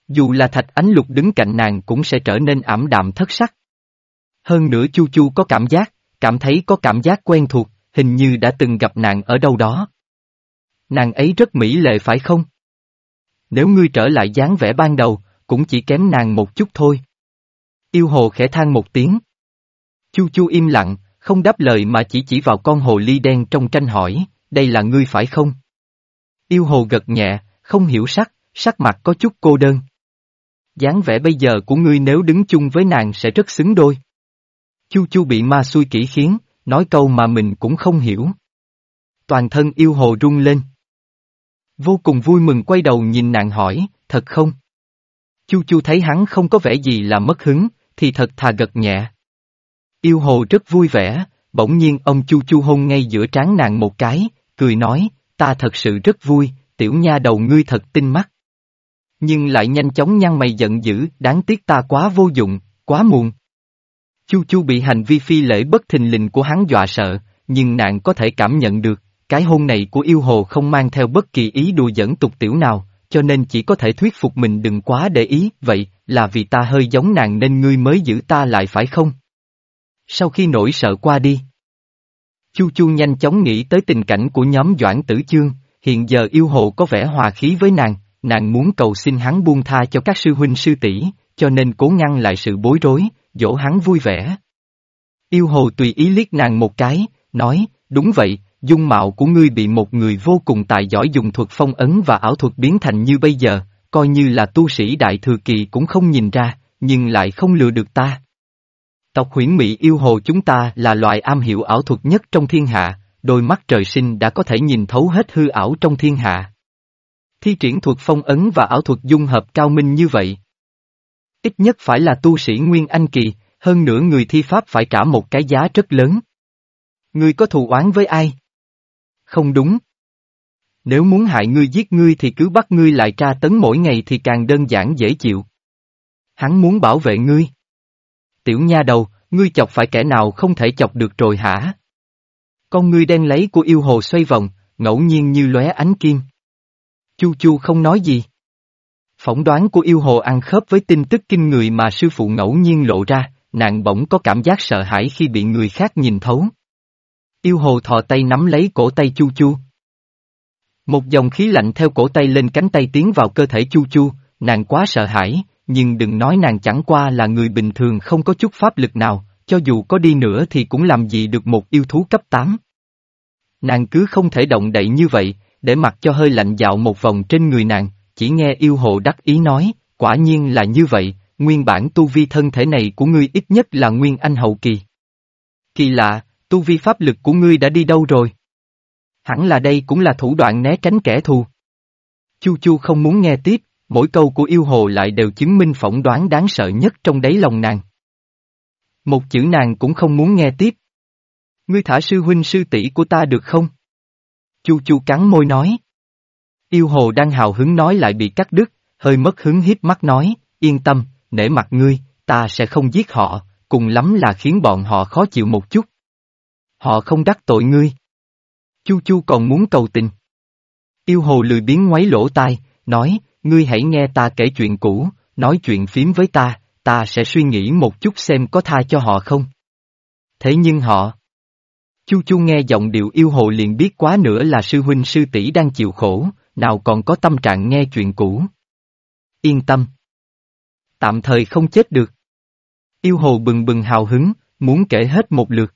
Dù là thạch ánh lục đứng cạnh nàng cũng sẽ trở nên ảm đạm thất sắc. Hơn nữa chu chu có cảm giác, cảm thấy có cảm giác quen thuộc, hình như đã từng gặp nàng ở đâu đó. Nàng ấy rất mỹ lệ phải không? Nếu ngươi trở lại dáng vẻ ban đầu, cũng chỉ kém nàng một chút thôi. Yêu hồ khẽ than một tiếng. Chu chu im lặng, không đáp lời mà chỉ chỉ vào con hồ ly đen trong tranh hỏi, đây là ngươi phải không? Yêu hồ gật nhẹ, không hiểu sắc, sắc mặt có chút cô đơn. dáng vẻ bây giờ của ngươi nếu đứng chung với nàng sẽ rất xứng đôi. Chu chu bị ma xui kỹ khiến, nói câu mà mình cũng không hiểu. Toàn thân yêu hồ rung lên. Vô cùng vui mừng quay đầu nhìn nàng hỏi, thật không? Chu chu thấy hắn không có vẻ gì là mất hứng, thì thật thà gật nhẹ. Yêu hồ rất vui vẻ, bỗng nhiên ông chu chu hôn ngay giữa trán nàng một cái, cười nói, ta thật sự rất vui, tiểu nha đầu ngươi thật tinh mắt. Nhưng lại nhanh chóng nhăn mày giận dữ, đáng tiếc ta quá vô dụng, quá muộn. Chu chu bị hành vi phi lễ bất thình lình của hắn dọa sợ, nhưng nàng có thể cảm nhận được, cái hôn này của yêu hồ không mang theo bất kỳ ý đùa dẫn tục tiểu nào, cho nên chỉ có thể thuyết phục mình đừng quá để ý, vậy, là vì ta hơi giống nàng nên ngươi mới giữ ta lại phải không? Sau khi nỗi sợ qua đi, Chu Chu nhanh chóng nghĩ tới tình cảnh của nhóm Doãn Tử Chương, hiện giờ yêu hồ có vẻ hòa khí với nàng, nàng muốn cầu xin hắn buông tha cho các sư huynh sư tỷ, cho nên cố ngăn lại sự bối rối, dỗ hắn vui vẻ. Yêu hồ tùy ý liếc nàng một cái, nói, đúng vậy, dung mạo của ngươi bị một người vô cùng tài giỏi dùng thuật phong ấn và ảo thuật biến thành như bây giờ, coi như là tu sĩ đại thừa kỳ cũng không nhìn ra, nhưng lại không lừa được ta. Tộc huyễn mỹ yêu hồ chúng ta là loại am hiểu ảo thuật nhất trong thiên hạ, đôi mắt trời sinh đã có thể nhìn thấu hết hư ảo trong thiên hạ. Thi triển thuật phong ấn và ảo thuật dung hợp cao minh như vậy. Ít nhất phải là tu sĩ Nguyên Anh Kỳ, hơn nữa người thi pháp phải trả một cái giá rất lớn. Ngươi có thù oán với ai? Không đúng. Nếu muốn hại ngươi giết ngươi thì cứ bắt ngươi lại tra tấn mỗi ngày thì càng đơn giản dễ chịu. Hắn muốn bảo vệ ngươi. Tiểu nha đầu, ngươi chọc phải kẻ nào không thể chọc được rồi hả? Con ngươi đen lấy của yêu hồ xoay vòng, ngẫu nhiên như lóe ánh kim. Chu chu không nói gì. Phỏng đoán của yêu hồ ăn khớp với tin tức kinh người mà sư phụ ngẫu nhiên lộ ra, nàng bỗng có cảm giác sợ hãi khi bị người khác nhìn thấu. Yêu hồ thò tay nắm lấy cổ tay Chu Chu. Một dòng khí lạnh theo cổ tay lên cánh tay tiến vào cơ thể Chu Chu, nàng quá sợ hãi, nhưng đừng nói nàng chẳng qua là người bình thường không có chút pháp lực nào, cho dù có đi nữa thì cũng làm gì được một yêu thú cấp 8. Nàng cứ không thể động đậy như vậy, để mặc cho hơi lạnh dạo một vòng trên người nàng, chỉ nghe yêu hồ đắc ý nói, quả nhiên là như vậy, nguyên bản tu vi thân thể này của ngươi ít nhất là nguyên anh hậu kỳ. Kỳ lạ, tu vi pháp lực của ngươi đã đi đâu rồi? Hẳn là đây cũng là thủ đoạn né tránh kẻ thù. Chu Chu không muốn nghe tiếp, mỗi câu của yêu hồ lại đều chứng minh phỏng đoán đáng sợ nhất trong đáy lòng nàng. Một chữ nàng cũng không muốn nghe tiếp. Ngươi thả sư huynh sư tỷ của ta được không? Chu Chu cắn môi nói. Yêu hồ đang hào hứng nói lại bị cắt đứt, hơi mất hứng hiếp mắt nói, yên tâm, nể mặt ngươi, ta sẽ không giết họ, cùng lắm là khiến bọn họ khó chịu một chút. Họ không đắc tội ngươi. Chu Chu còn muốn cầu tình. Yêu hồ lười biến ngoáy lỗ tai, nói, ngươi hãy nghe ta kể chuyện cũ, nói chuyện phím với ta, ta sẽ suy nghĩ một chút xem có tha cho họ không. Thế nhưng họ... Chu Chu nghe giọng điệu yêu hồ liền biết quá nữa là sư huynh sư tỷ đang chịu khổ, nào còn có tâm trạng nghe chuyện cũ. Yên tâm. Tạm thời không chết được. Yêu hồ bừng bừng hào hứng, muốn kể hết một lượt.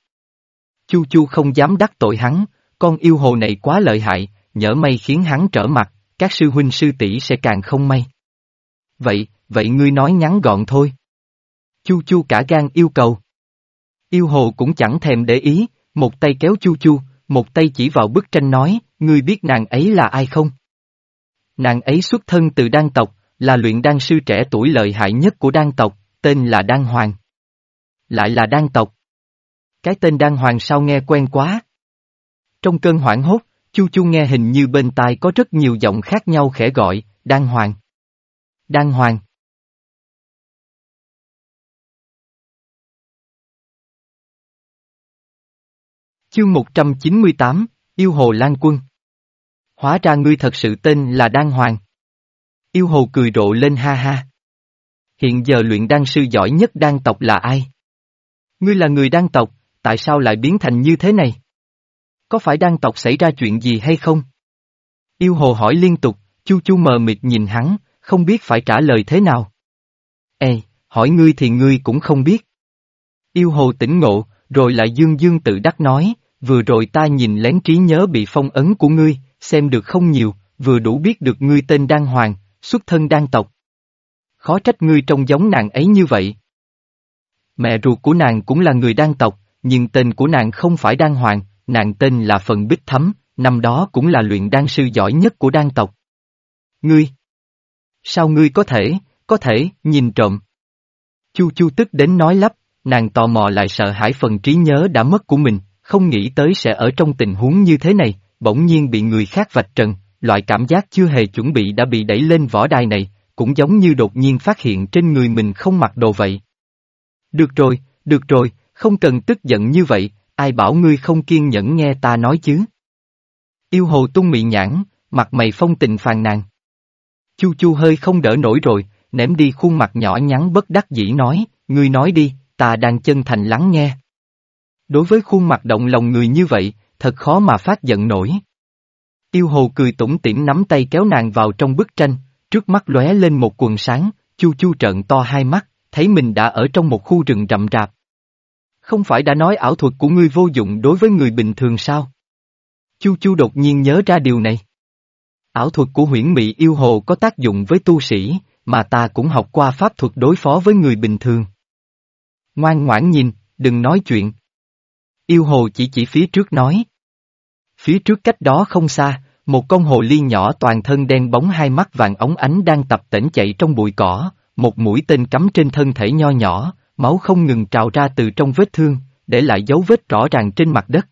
Chu Chu không dám đắc tội hắn, con yêu hồ này quá lợi hại, nhỡ may khiến hắn trở mặt, các sư huynh sư tỷ sẽ càng không may. Vậy, vậy ngươi nói ngắn gọn thôi. Chu Chu cả gan yêu cầu. Yêu hồ cũng chẳng thèm để ý, một tay kéo Chu Chu, một tay chỉ vào bức tranh nói, ngươi biết nàng ấy là ai không? Nàng ấy xuất thân từ đan tộc, là luyện đan sư trẻ tuổi lợi hại nhất của đan tộc, tên là Đan Hoàng. Lại là đan tộc. Cái tên Đan Hoàng sao nghe quen quá. Trong cơn hoảng hốt, Chu Chu nghe hình như bên tai có rất nhiều giọng khác nhau khẽ gọi, Đan Hoàng. Đan Hoàng. Chương 198, Yêu Hồ Lan Quân. Hóa ra ngươi thật sự tên là Đan Hoàng. Yêu Hồ cười rộ lên ha ha. Hiện giờ luyện đan sư giỏi nhất đan tộc là ai? Ngươi là người đan tộc, tại sao lại biến thành như thế này? Có phải đang tộc xảy ra chuyện gì hay không? Yêu Hồ hỏi liên tục, Chu Chu mờ mịt nhìn hắn, không biết phải trả lời thế nào. Ê, hỏi ngươi thì ngươi cũng không biết. Yêu Hồ tỉnh ngộ, rồi lại dương dương tự đắc nói, vừa rồi ta nhìn lén trí nhớ bị phong ấn của ngươi, xem được không nhiều, vừa đủ biết được ngươi tên Đan Hoàng, xuất thân đan tộc. Khó trách ngươi trông giống nàng ấy như vậy. Mẹ ruột của nàng cũng là người đan tộc, nhưng tên của nàng không phải Đan Hoàng, nàng tên là Phần Bích Thấm, năm đó cũng là luyện đan sư giỏi nhất của đan tộc. Ngươi! Sao ngươi có thể, có thể, nhìn trộm? Chu Chu tức đến nói lắp, nàng tò mò lại sợ hãi phần trí nhớ đã mất của mình, không nghĩ tới sẽ ở trong tình huống như thế này, bỗng nhiên bị người khác vạch trần, loại cảm giác chưa hề chuẩn bị đã bị đẩy lên võ đài này, cũng giống như đột nhiên phát hiện trên người mình không mặc đồ vậy. Được rồi, được rồi, không cần tức giận như vậy, ai bảo ngươi không kiên nhẫn nghe ta nói chứ. Yêu hồ tung mị nhãn, mặt mày phong tình phàn nàn. Chu chu hơi không đỡ nổi rồi, ném đi khuôn mặt nhỏ nhắn bất đắc dĩ nói, ngươi nói đi, ta đang chân thành lắng nghe. Đối với khuôn mặt động lòng người như vậy, thật khó mà phát giận nổi. Yêu hồ cười tủm tỉm nắm tay kéo nàng vào trong bức tranh, trước mắt lóe lên một quần sáng, chu chu trợn to hai mắt, thấy mình đã ở trong một khu rừng rậm rạp. Không phải đã nói ảo thuật của ngươi vô dụng đối với người bình thường sao? Chu chu đột nhiên nhớ ra điều này. Ảo thuật của huyễn mị yêu hồ có tác dụng với tu sĩ, mà ta cũng học qua pháp thuật đối phó với người bình thường. Ngoan ngoãn nhìn, đừng nói chuyện. Yêu hồ chỉ chỉ phía trước nói. Phía trước cách đó không xa, một con hồ ly nhỏ toàn thân đen bóng hai mắt vàng ống ánh đang tập tỉnh chạy trong bụi cỏ, một mũi tên cắm trên thân thể nho nhỏ, máu không ngừng trào ra từ trong vết thương, để lại dấu vết rõ ràng trên mặt đất.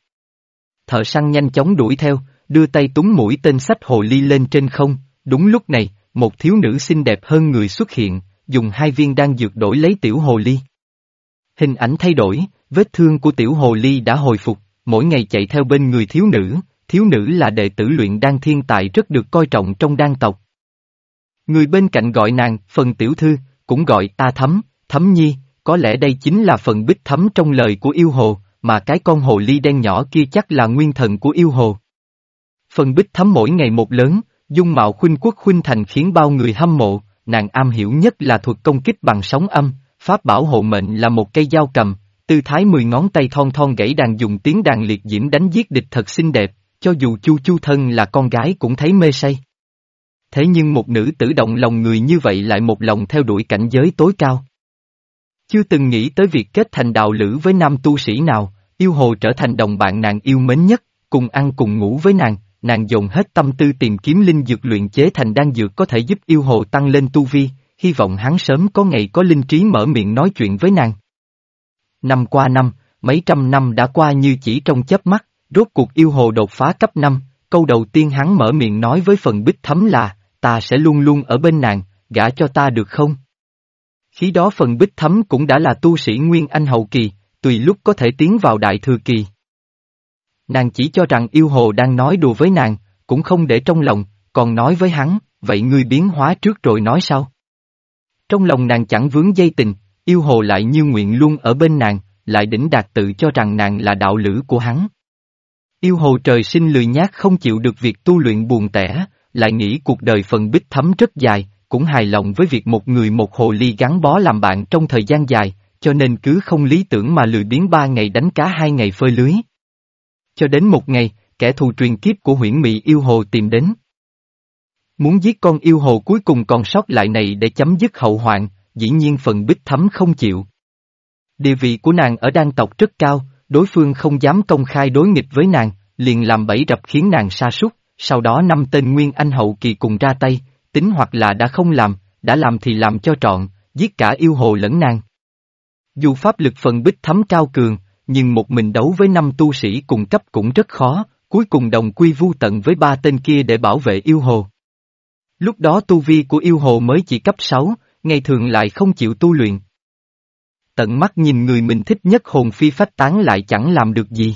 Thợ săn nhanh chóng đuổi theo, đưa tay túng mũi tên sách hồ ly lên trên không, đúng lúc này, một thiếu nữ xinh đẹp hơn người xuất hiện, dùng hai viên đan dược đổi lấy tiểu hồ ly. Hình ảnh thay đổi, vết thương của tiểu hồ ly đã hồi phục, mỗi ngày chạy theo bên người thiếu nữ, thiếu nữ là đệ tử luyện đan thiên tài rất được coi trọng trong đan tộc. Người bên cạnh gọi nàng, phần tiểu thư, cũng gọi ta thấm, thấm nhi, có lẽ đây chính là phần bích thấm trong lời của yêu hồ, mà cái con hồ ly đen nhỏ kia chắc là nguyên thần của yêu hồ. Phần bích thấm mỗi ngày một lớn, dung mạo khuynh quốc khuynh thành khiến bao người hâm mộ, nàng am hiểu nhất là thuật công kích bằng sóng âm, pháp bảo hộ mệnh là một cây dao cầm, tư thái mười ngón tay thon thon gãy đàn dùng tiếng đàn liệt diễm đánh giết địch thật xinh đẹp, cho dù chu chu thân là con gái cũng thấy mê say. Thế nhưng một nữ tử động lòng người như vậy lại một lòng theo đuổi cảnh giới tối cao. Chưa từng nghĩ tới việc kết thành đạo lữ với nam tu sĩ nào, yêu hồ trở thành đồng bạn nàng yêu mến nhất, cùng ăn cùng ngủ với nàng, nàng dồn hết tâm tư tìm kiếm linh dược luyện chế thành đan dược có thể giúp yêu hồ tăng lên tu vi, hy vọng hắn sớm có ngày có linh trí mở miệng nói chuyện với nàng. Năm qua năm, mấy trăm năm đã qua như chỉ trong chớp mắt, rốt cuộc yêu hồ đột phá cấp 5, câu đầu tiên hắn mở miệng nói với phần bích thấm là, ta sẽ luôn luôn ở bên nàng, gả cho ta được không? Khi đó phần bích thấm cũng đã là tu sĩ Nguyên Anh hậu kỳ, tùy lúc có thể tiến vào đại thừa kỳ. Nàng chỉ cho rằng yêu hồ đang nói đùa với nàng, cũng không để trong lòng, còn nói với hắn, vậy ngươi biến hóa trước rồi nói sau. Trong lòng nàng chẳng vướng dây tình, yêu hồ lại như nguyện luôn ở bên nàng, lại đỉnh đạt tự cho rằng nàng là đạo lữ của hắn. Yêu hồ trời sinh lười nhác không chịu được việc tu luyện buồn tẻ, lại nghĩ cuộc đời phần bích thấm rất dài, cũng hài lòng với việc một người một hồ ly gắn bó làm bạn trong thời gian dài, cho nên cứ không lý tưởng mà lười biến ba ngày đánh cá hai ngày phơi lưới. Cho đến một ngày, kẻ thù truyền kiếp của huyễn mị yêu hồ tìm đến. Muốn giết con yêu hồ cuối cùng còn sót lại này để chấm dứt hậu hoạn, dĩ nhiên phần bích thấm không chịu. Địa vị của nàng ở đan tộc rất cao, đối phương không dám công khai đối nghịch với nàng, liền làm bẫy rập khiến nàng sa sút sau đó năm tên Nguyên Anh hậu kỳ cùng ra tay, tính hoặc là đã không làm, đã làm thì làm cho trọn, giết cả yêu hồ lẫn nàng. Dù pháp lực phần bích thấm cao cường, nhưng một mình đấu với năm tu sĩ cùng cấp cũng rất khó, cuối cùng đồng quy vu tận với ba tên kia để bảo vệ yêu hồ. Lúc đó tu vi của yêu hồ mới chỉ cấp 6, ngày thường lại không chịu tu luyện. Tận mắt nhìn người mình thích nhất hồn phi phách tán lại chẳng làm được gì.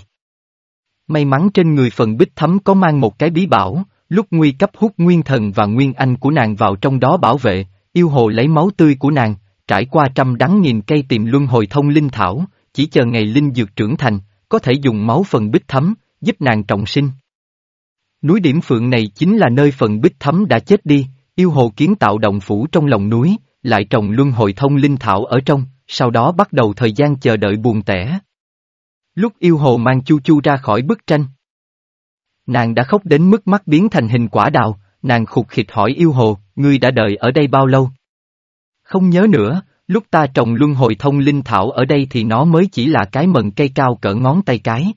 May mắn trên người phần bích thấm có mang một cái bí bảo, lúc nguy cấp hút nguyên thần và nguyên anh của nàng vào trong đó bảo vệ, yêu hồ lấy máu tươi của nàng, trải qua trăm đắng nghìn cây tìm luân hồi thông linh thảo, chỉ chờ ngày linh dược trưởng thành, có thể dùng máu phần bích thấm, giúp nàng trọng sinh. Núi điểm phượng này chính là nơi phần bích thấm đã chết đi, yêu hồ kiến tạo động phủ trong lòng núi, lại trồng luân hồi thông linh thảo ở trong, sau đó bắt đầu thời gian chờ đợi buồn tẻ. Lúc yêu hồ mang chu chu ra khỏi bức tranh. Nàng đã khóc đến mức mắt biến thành hình quả đào, nàng khục khịt hỏi yêu hồ, ngươi đã đợi ở đây bao lâu? Không nhớ nữa, lúc ta trồng luân hồi thông linh thảo ở đây thì nó mới chỉ là cái mận cây cao cỡ ngón tay cái.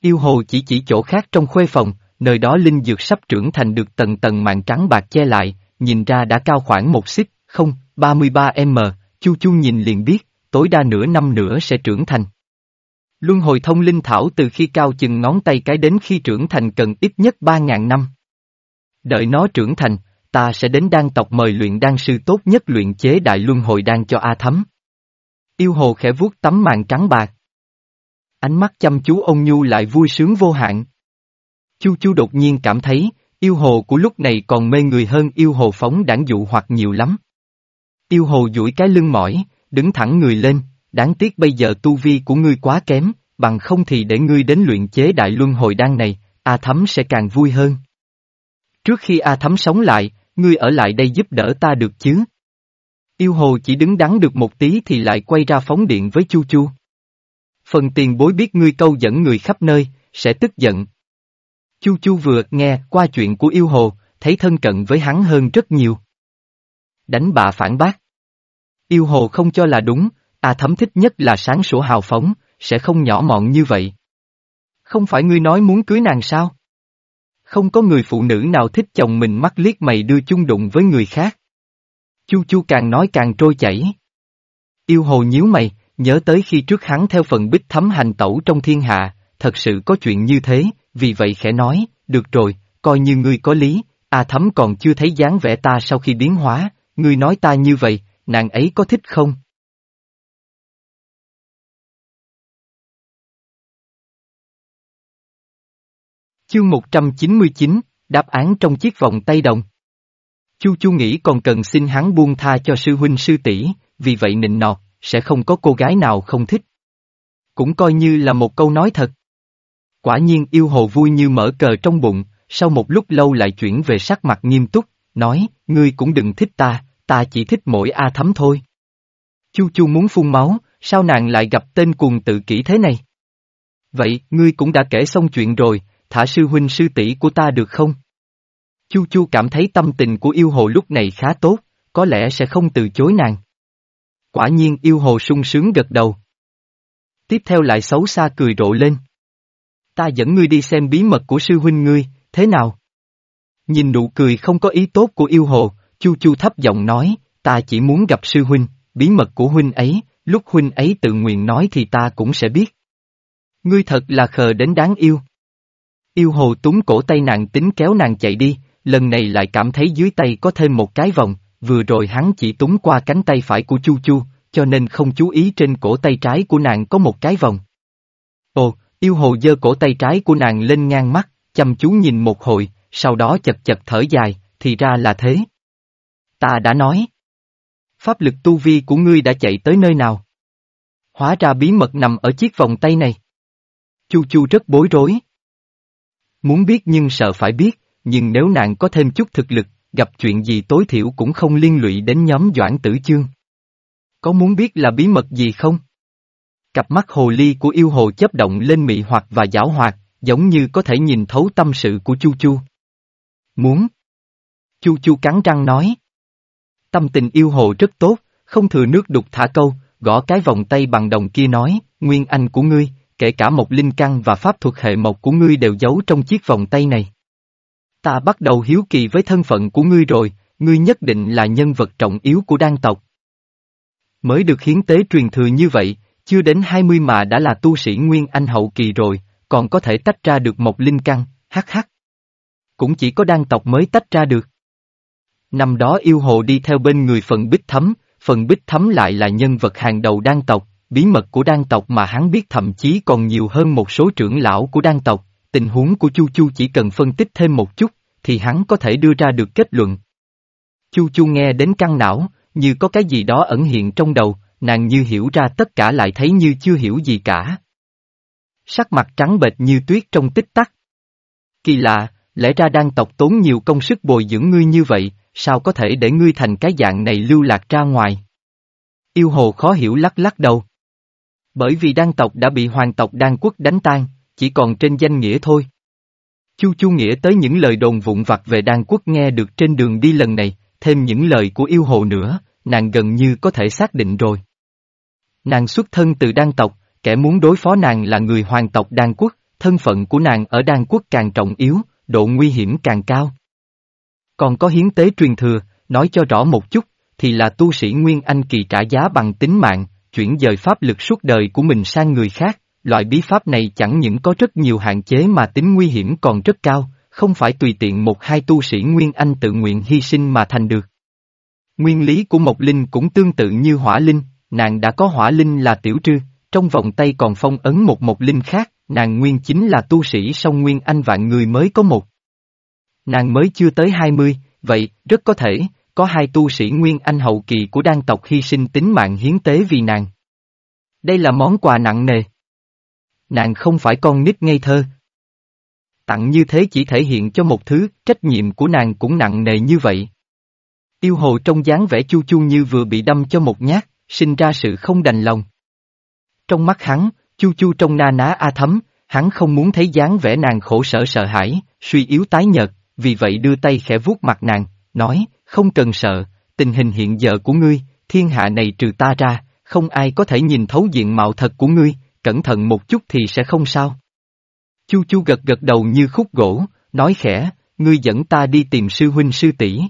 Yêu hồ chỉ chỉ chỗ khác trong khuê phòng, nơi đó linh dược sắp trưởng thành được tầng tầng mạng trắng bạc che lại, nhìn ra đã cao khoảng một xích, không, 33m, chu chu nhìn liền biết, tối đa nửa năm nữa sẽ trưởng thành. Luân hồi thông linh thảo từ khi cao chừng ngón tay cái đến khi trưởng thành cần ít nhất 3.000 năm. Đợi nó trưởng thành, ta sẽ đến đan tộc mời luyện đan sư tốt nhất luyện chế đại luân hồi đan cho A Thấm. Yêu hồ khẽ vuốt tấm màn trắng bạc. Ánh mắt chăm chú ông Nhu lại vui sướng vô hạn. Chu Chu đột nhiên cảm thấy, yêu hồ của lúc này còn mê người hơn yêu hồ phóng đảng dụ hoặc nhiều lắm. Yêu hồ duỗi cái lưng mỏi, đứng thẳng người lên, đáng tiếc bây giờ tu vi của ngươi quá kém, bằng không thì để ngươi đến luyện chế đại luân hồi đan này, A Thấm sẽ càng vui hơn. Trước khi A Thấm sống lại, ngươi ở lại đây giúp đỡ ta được chứ? Yêu hồ chỉ đứng đắn được một tí thì lại quay ra phóng điện với Chu Chu. Phần tiền bối biết ngươi câu dẫn người khắp nơi, sẽ tức giận. Chu Chu vừa nghe qua chuyện của yêu hồ, thấy thân cận với hắn hơn rất nhiều. Đánh bà phản bác. Yêu hồ không cho là đúng, A thấm thích nhất là sáng sủa hào phóng, sẽ không nhỏ mọn như vậy. Không phải ngươi nói muốn cưới nàng sao? Không có người phụ nữ nào thích chồng mình mắt liếc mày đưa chung đụng với người khác. Chu Chu càng nói càng trôi chảy. Yêu hồ nhíu mày, nhớ tới khi trước hắn theo phần bích thấm hành tẩu trong thiên hạ, thật sự có chuyện như thế, vì vậy khẽ nói, được rồi, coi như ngươi có lý, A thấm còn chưa thấy dáng vẻ ta sau khi biến hóa, ngươi nói ta như vậy, nàng ấy có thích không? Chương 199, đáp án trong chiếc vòng tay đồng. Chu Chu nghĩ còn cần xin hắn buông tha cho sư huynh sư tỷ, vì vậy nịnh nọt, sẽ không có cô gái nào không thích. Cũng coi như là một câu nói thật. Quả nhiên yêu hồ vui như mở cờ trong bụng, sau một lúc lâu lại chuyển về sắc mặt nghiêm túc, nói, ngươi cũng đừng thích ta, ta chỉ thích mỗi A thấm thôi. Chu Chu muốn phun máu, sao nàng lại gặp tên cuồng tự kỷ thế này? Vậy, ngươi cũng đã kể xong chuyện rồi, thả sư huynh sư tỷ của ta được không? Chu Chu cảm thấy tâm tình của yêu hồ lúc này khá tốt, có lẽ sẽ không từ chối nàng. Quả nhiên yêu hồ sung sướng gật đầu. Tiếp theo lại xấu xa cười rộ lên. Ta dẫn ngươi đi xem bí mật của sư huynh ngươi, thế nào? Nhìn nụ cười không có ý tốt của yêu hồ, Chu Chu thấp giọng nói, ta chỉ muốn gặp sư huynh, bí mật của huynh ấy, lúc huynh ấy tự nguyện nói thì ta cũng sẽ biết. Ngươi thật là khờ đến đáng yêu. Yêu hồ túng cổ tay nàng tính kéo nàng chạy đi, lần này lại cảm thấy dưới tay có thêm một cái vòng, vừa rồi hắn chỉ túng qua cánh tay phải của Chu Chu, cho nên không chú ý trên cổ tay trái của nàng có một cái vòng. Ồ, yêu hồ giơ cổ tay trái của nàng lên ngang mắt, chăm chú nhìn một hồi, sau đó chật chật thở dài, thì ra là thế. Ta đã nói. Pháp lực tu vi của ngươi đã chạy tới nơi nào? Hóa ra bí mật nằm ở chiếc vòng tay này. Chu Chu rất bối rối. Muốn biết nhưng sợ phải biết, nhưng nếu nàng có thêm chút thực lực, gặp chuyện gì tối thiểu cũng không liên lụy đến nhóm Doãn Tử Chương. Có muốn biết là bí mật gì không? Cặp mắt hồ ly của yêu hồ chấp động lên mị hoặc và giảo hoạt, giống như có thể nhìn thấu tâm sự của Chu Chu. Muốn. Chu Chu cắn răng nói. Tâm tình yêu hồ rất tốt, không thừa nước đục thả câu, gõ cái vòng tay bằng đồng kia nói, nguyên anh của ngươi, kể cả một linh căn và pháp thuật hệ mộc của ngươi đều giấu trong chiếc vòng tay này. Ta bắt đầu hiếu kỳ với thân phận của ngươi rồi, ngươi nhất định là nhân vật trọng yếu của đan tộc. Mới được hiến tế truyền thừa như vậy, chưa đến 20 mà đã là tu sĩ Nguyên Anh hậu kỳ rồi, còn có thể tách ra được một linh căn, hắc hắc. Cũng chỉ có đan tộc mới tách ra được. Năm đó yêu hồ đi theo bên người phần bích thấm, phần bích thấm lại là nhân vật hàng đầu đan tộc, bí mật của đan tộc mà hắn biết thậm chí còn nhiều hơn một số trưởng lão của đan tộc, tình huống của Chu Chu chỉ cần phân tích thêm một chút, thì hắn có thể đưa ra được kết luận. Chu Chu nghe đến căng não, như có cái gì đó ẩn hiện trong đầu, nàng như hiểu ra tất cả lại thấy như chưa hiểu gì cả. Sắc mặt trắng bệch như tuyết trong tích tắc. Kỳ lạ, lẽ ra đan tộc tốn nhiều công sức bồi dưỡng ngươi như vậy, sao có thể để ngươi thành cái dạng này lưu lạc ra ngoài? Yêu hồ khó hiểu lắc lắc đầu. Bởi vì đan tộc đã bị hoàng tộc đan quốc đánh tan, chỉ còn trên danh nghĩa thôi. Chu Chu nghĩa tới những lời đồn vụn vặt về đan quốc nghe được trên đường đi lần này, thêm những lời của yêu hồ nữa, nàng gần như có thể xác định rồi. Nàng xuất thân từ đan tộc, kẻ muốn đối phó nàng là người hoàng tộc đan quốc, thân phận của nàng ở đan quốc càng trọng yếu, độ nguy hiểm càng cao. Còn có hiến tế truyền thừa, nói cho rõ một chút, thì là tu sĩ Nguyên Anh kỳ trả giá bằng tính mạng, chuyển dời pháp lực suốt đời của mình sang người khác, loại bí pháp này chẳng những có rất nhiều hạn chế mà tính nguy hiểm còn rất cao, không phải tùy tiện một hai tu sĩ Nguyên Anh tự nguyện hy sinh mà thành được. Nguyên lý của Mộc Linh cũng tương tự như hỏa linh, nàng đã có hỏa linh là tiểu trư, trong vòng tay còn phong ấn một Mộc Linh khác, nàng nguyên chính là tu sĩ song Nguyên Anh vạn người mới có một. Nàng mới chưa tới 20, vậy, rất có thể, có hai tu sĩ Nguyên Anh hậu kỳ của đan tộc hy sinh tính mạng hiến tế vì nàng. Đây là món quà nặng nề. Nàng không phải con nít ngây thơ. Tặng như thế chỉ thể hiện cho một thứ, trách nhiệm của nàng cũng nặng nề như vậy. Yêu hồ trong dáng vẻ chu chu như vừa bị đâm cho một nhát, sinh ra sự không đành lòng. Trong mắt hắn, chu chu trong na ná a thấm, hắn không muốn thấy dáng vẻ nàng khổ sở sợ hãi, suy yếu tái nhợt, vì vậy đưa tay khẽ vuốt mặt nàng, nói, không cần sợ, tình hình hiện giờ của ngươi, thiên hạ này trừ ta ra, không ai có thể nhìn thấu diện mạo thật của ngươi, cẩn thận một chút thì sẽ không sao. Chu chu gật gật đầu như khúc gỗ, nói khẽ, ngươi dẫn ta đi tìm sư huynh sư tỷ.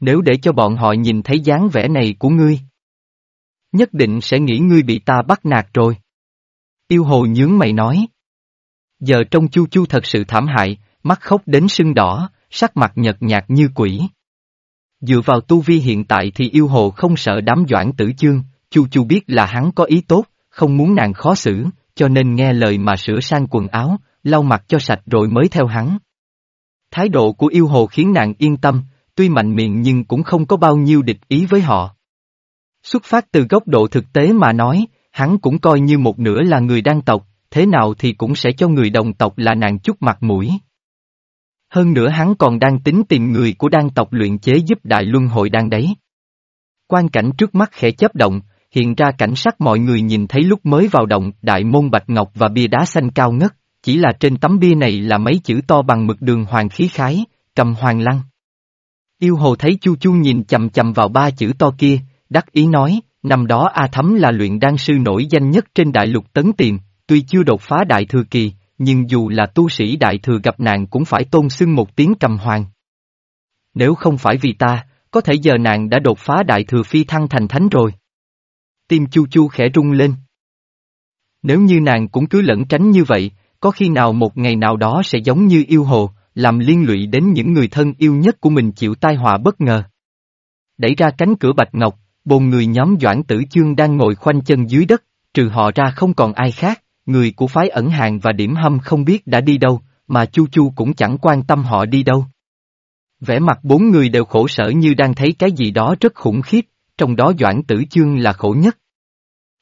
Nếu để cho bọn họ nhìn thấy dáng vẻ này của ngươi, nhất định sẽ nghĩ ngươi bị ta bắt nạt rồi. Yêu hồ nhướng mày nói. Giờ trong chu chu thật sự thảm hại, mắt khóc đến sưng đỏ, sắc mặt nhợt nhạt như quỷ. Dựa vào tu vi hiện tại thì yêu hồ không sợ đám doãn tử chương, chu chu biết là hắn có ý tốt, không muốn nàng khó xử, cho nên nghe lời mà sửa sang quần áo, lau mặt cho sạch rồi mới theo hắn. Thái độ của yêu hồ khiến nàng yên tâm, tuy mạnh miệng nhưng cũng không có bao nhiêu địch ý với họ. Xuất phát từ góc độ thực tế mà nói, hắn cũng coi như một nửa là người đang tộc, thế nào thì cũng sẽ cho người đồng tộc là nàng chút mặt mũi. Hơn nữa hắn còn đang tính tìm người của đan tộc luyện chế giúp đại luân hội đan đấy. Quan cảnh trước mắt khẽ chấp động, hiện ra cảnh sắc mọi người nhìn thấy lúc mới vào động đại môn bạch ngọc và bia đá xanh cao ngất, chỉ là trên tấm bia này là mấy chữ to bằng mực đường hoàng khí khái, cầm hoàng lăng. Yêu hồ thấy Chu Chu nhìn chầm chầm vào ba chữ to kia, đắc ý nói, năm đó A Thấm là luyện đan sư nổi danh nhất trên đại lục tấn tiền, tuy chưa đột phá đại thừa kỳ, nhưng dù là tu sĩ đại thừa gặp nạn cũng phải tôn xưng một tiếng cầm hoàng. Nếu không phải vì ta, có thể giờ nàng đã đột phá đại thừa phi thăng thành thánh rồi. Tim chu chu khẽ rung lên. Nếu như nàng cũng cứ lẩn tránh như vậy, có khi nào một ngày nào đó sẽ giống như yêu hồ, làm liên lụy đến những người thân yêu nhất của mình chịu tai họa bất ngờ. Đẩy ra cánh cửa bạch ngọc, bồn người nhóm Doãn Tử Chương đang ngồi khoanh chân dưới đất, trừ họ ra không còn ai khác, người của phái ẩn hàng và điểm hâm không biết đã đi đâu, mà Chu Chu cũng chẳng quan tâm họ đi đâu. Vẻ mặt bốn người đều khổ sở như đang thấy cái gì đó rất khủng khiếp, trong đó Doãn Tử Chương là khổ nhất.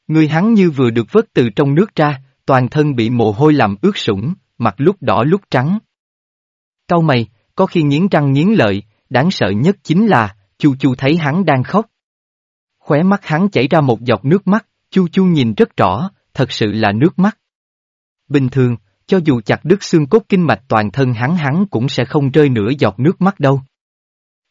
Người hắn như vừa được vớt từ trong nước ra, toàn thân bị mồ hôi làm ướt sũng, mặt lúc đỏ lúc trắng. Cau mày, có khi nghiến răng nghiến lợi, đáng sợ nhất chính là, Chu Chu thấy hắn đang khóc. Khóe mắt hắn chảy ra một giọt nước mắt, Chu Chu nhìn rất rõ, thật sự là nước mắt. Bình thường, cho dù chặt đứt xương cốt kinh mạch toàn thân hắn hắn cũng sẽ không rơi nửa giọt nước mắt đâu.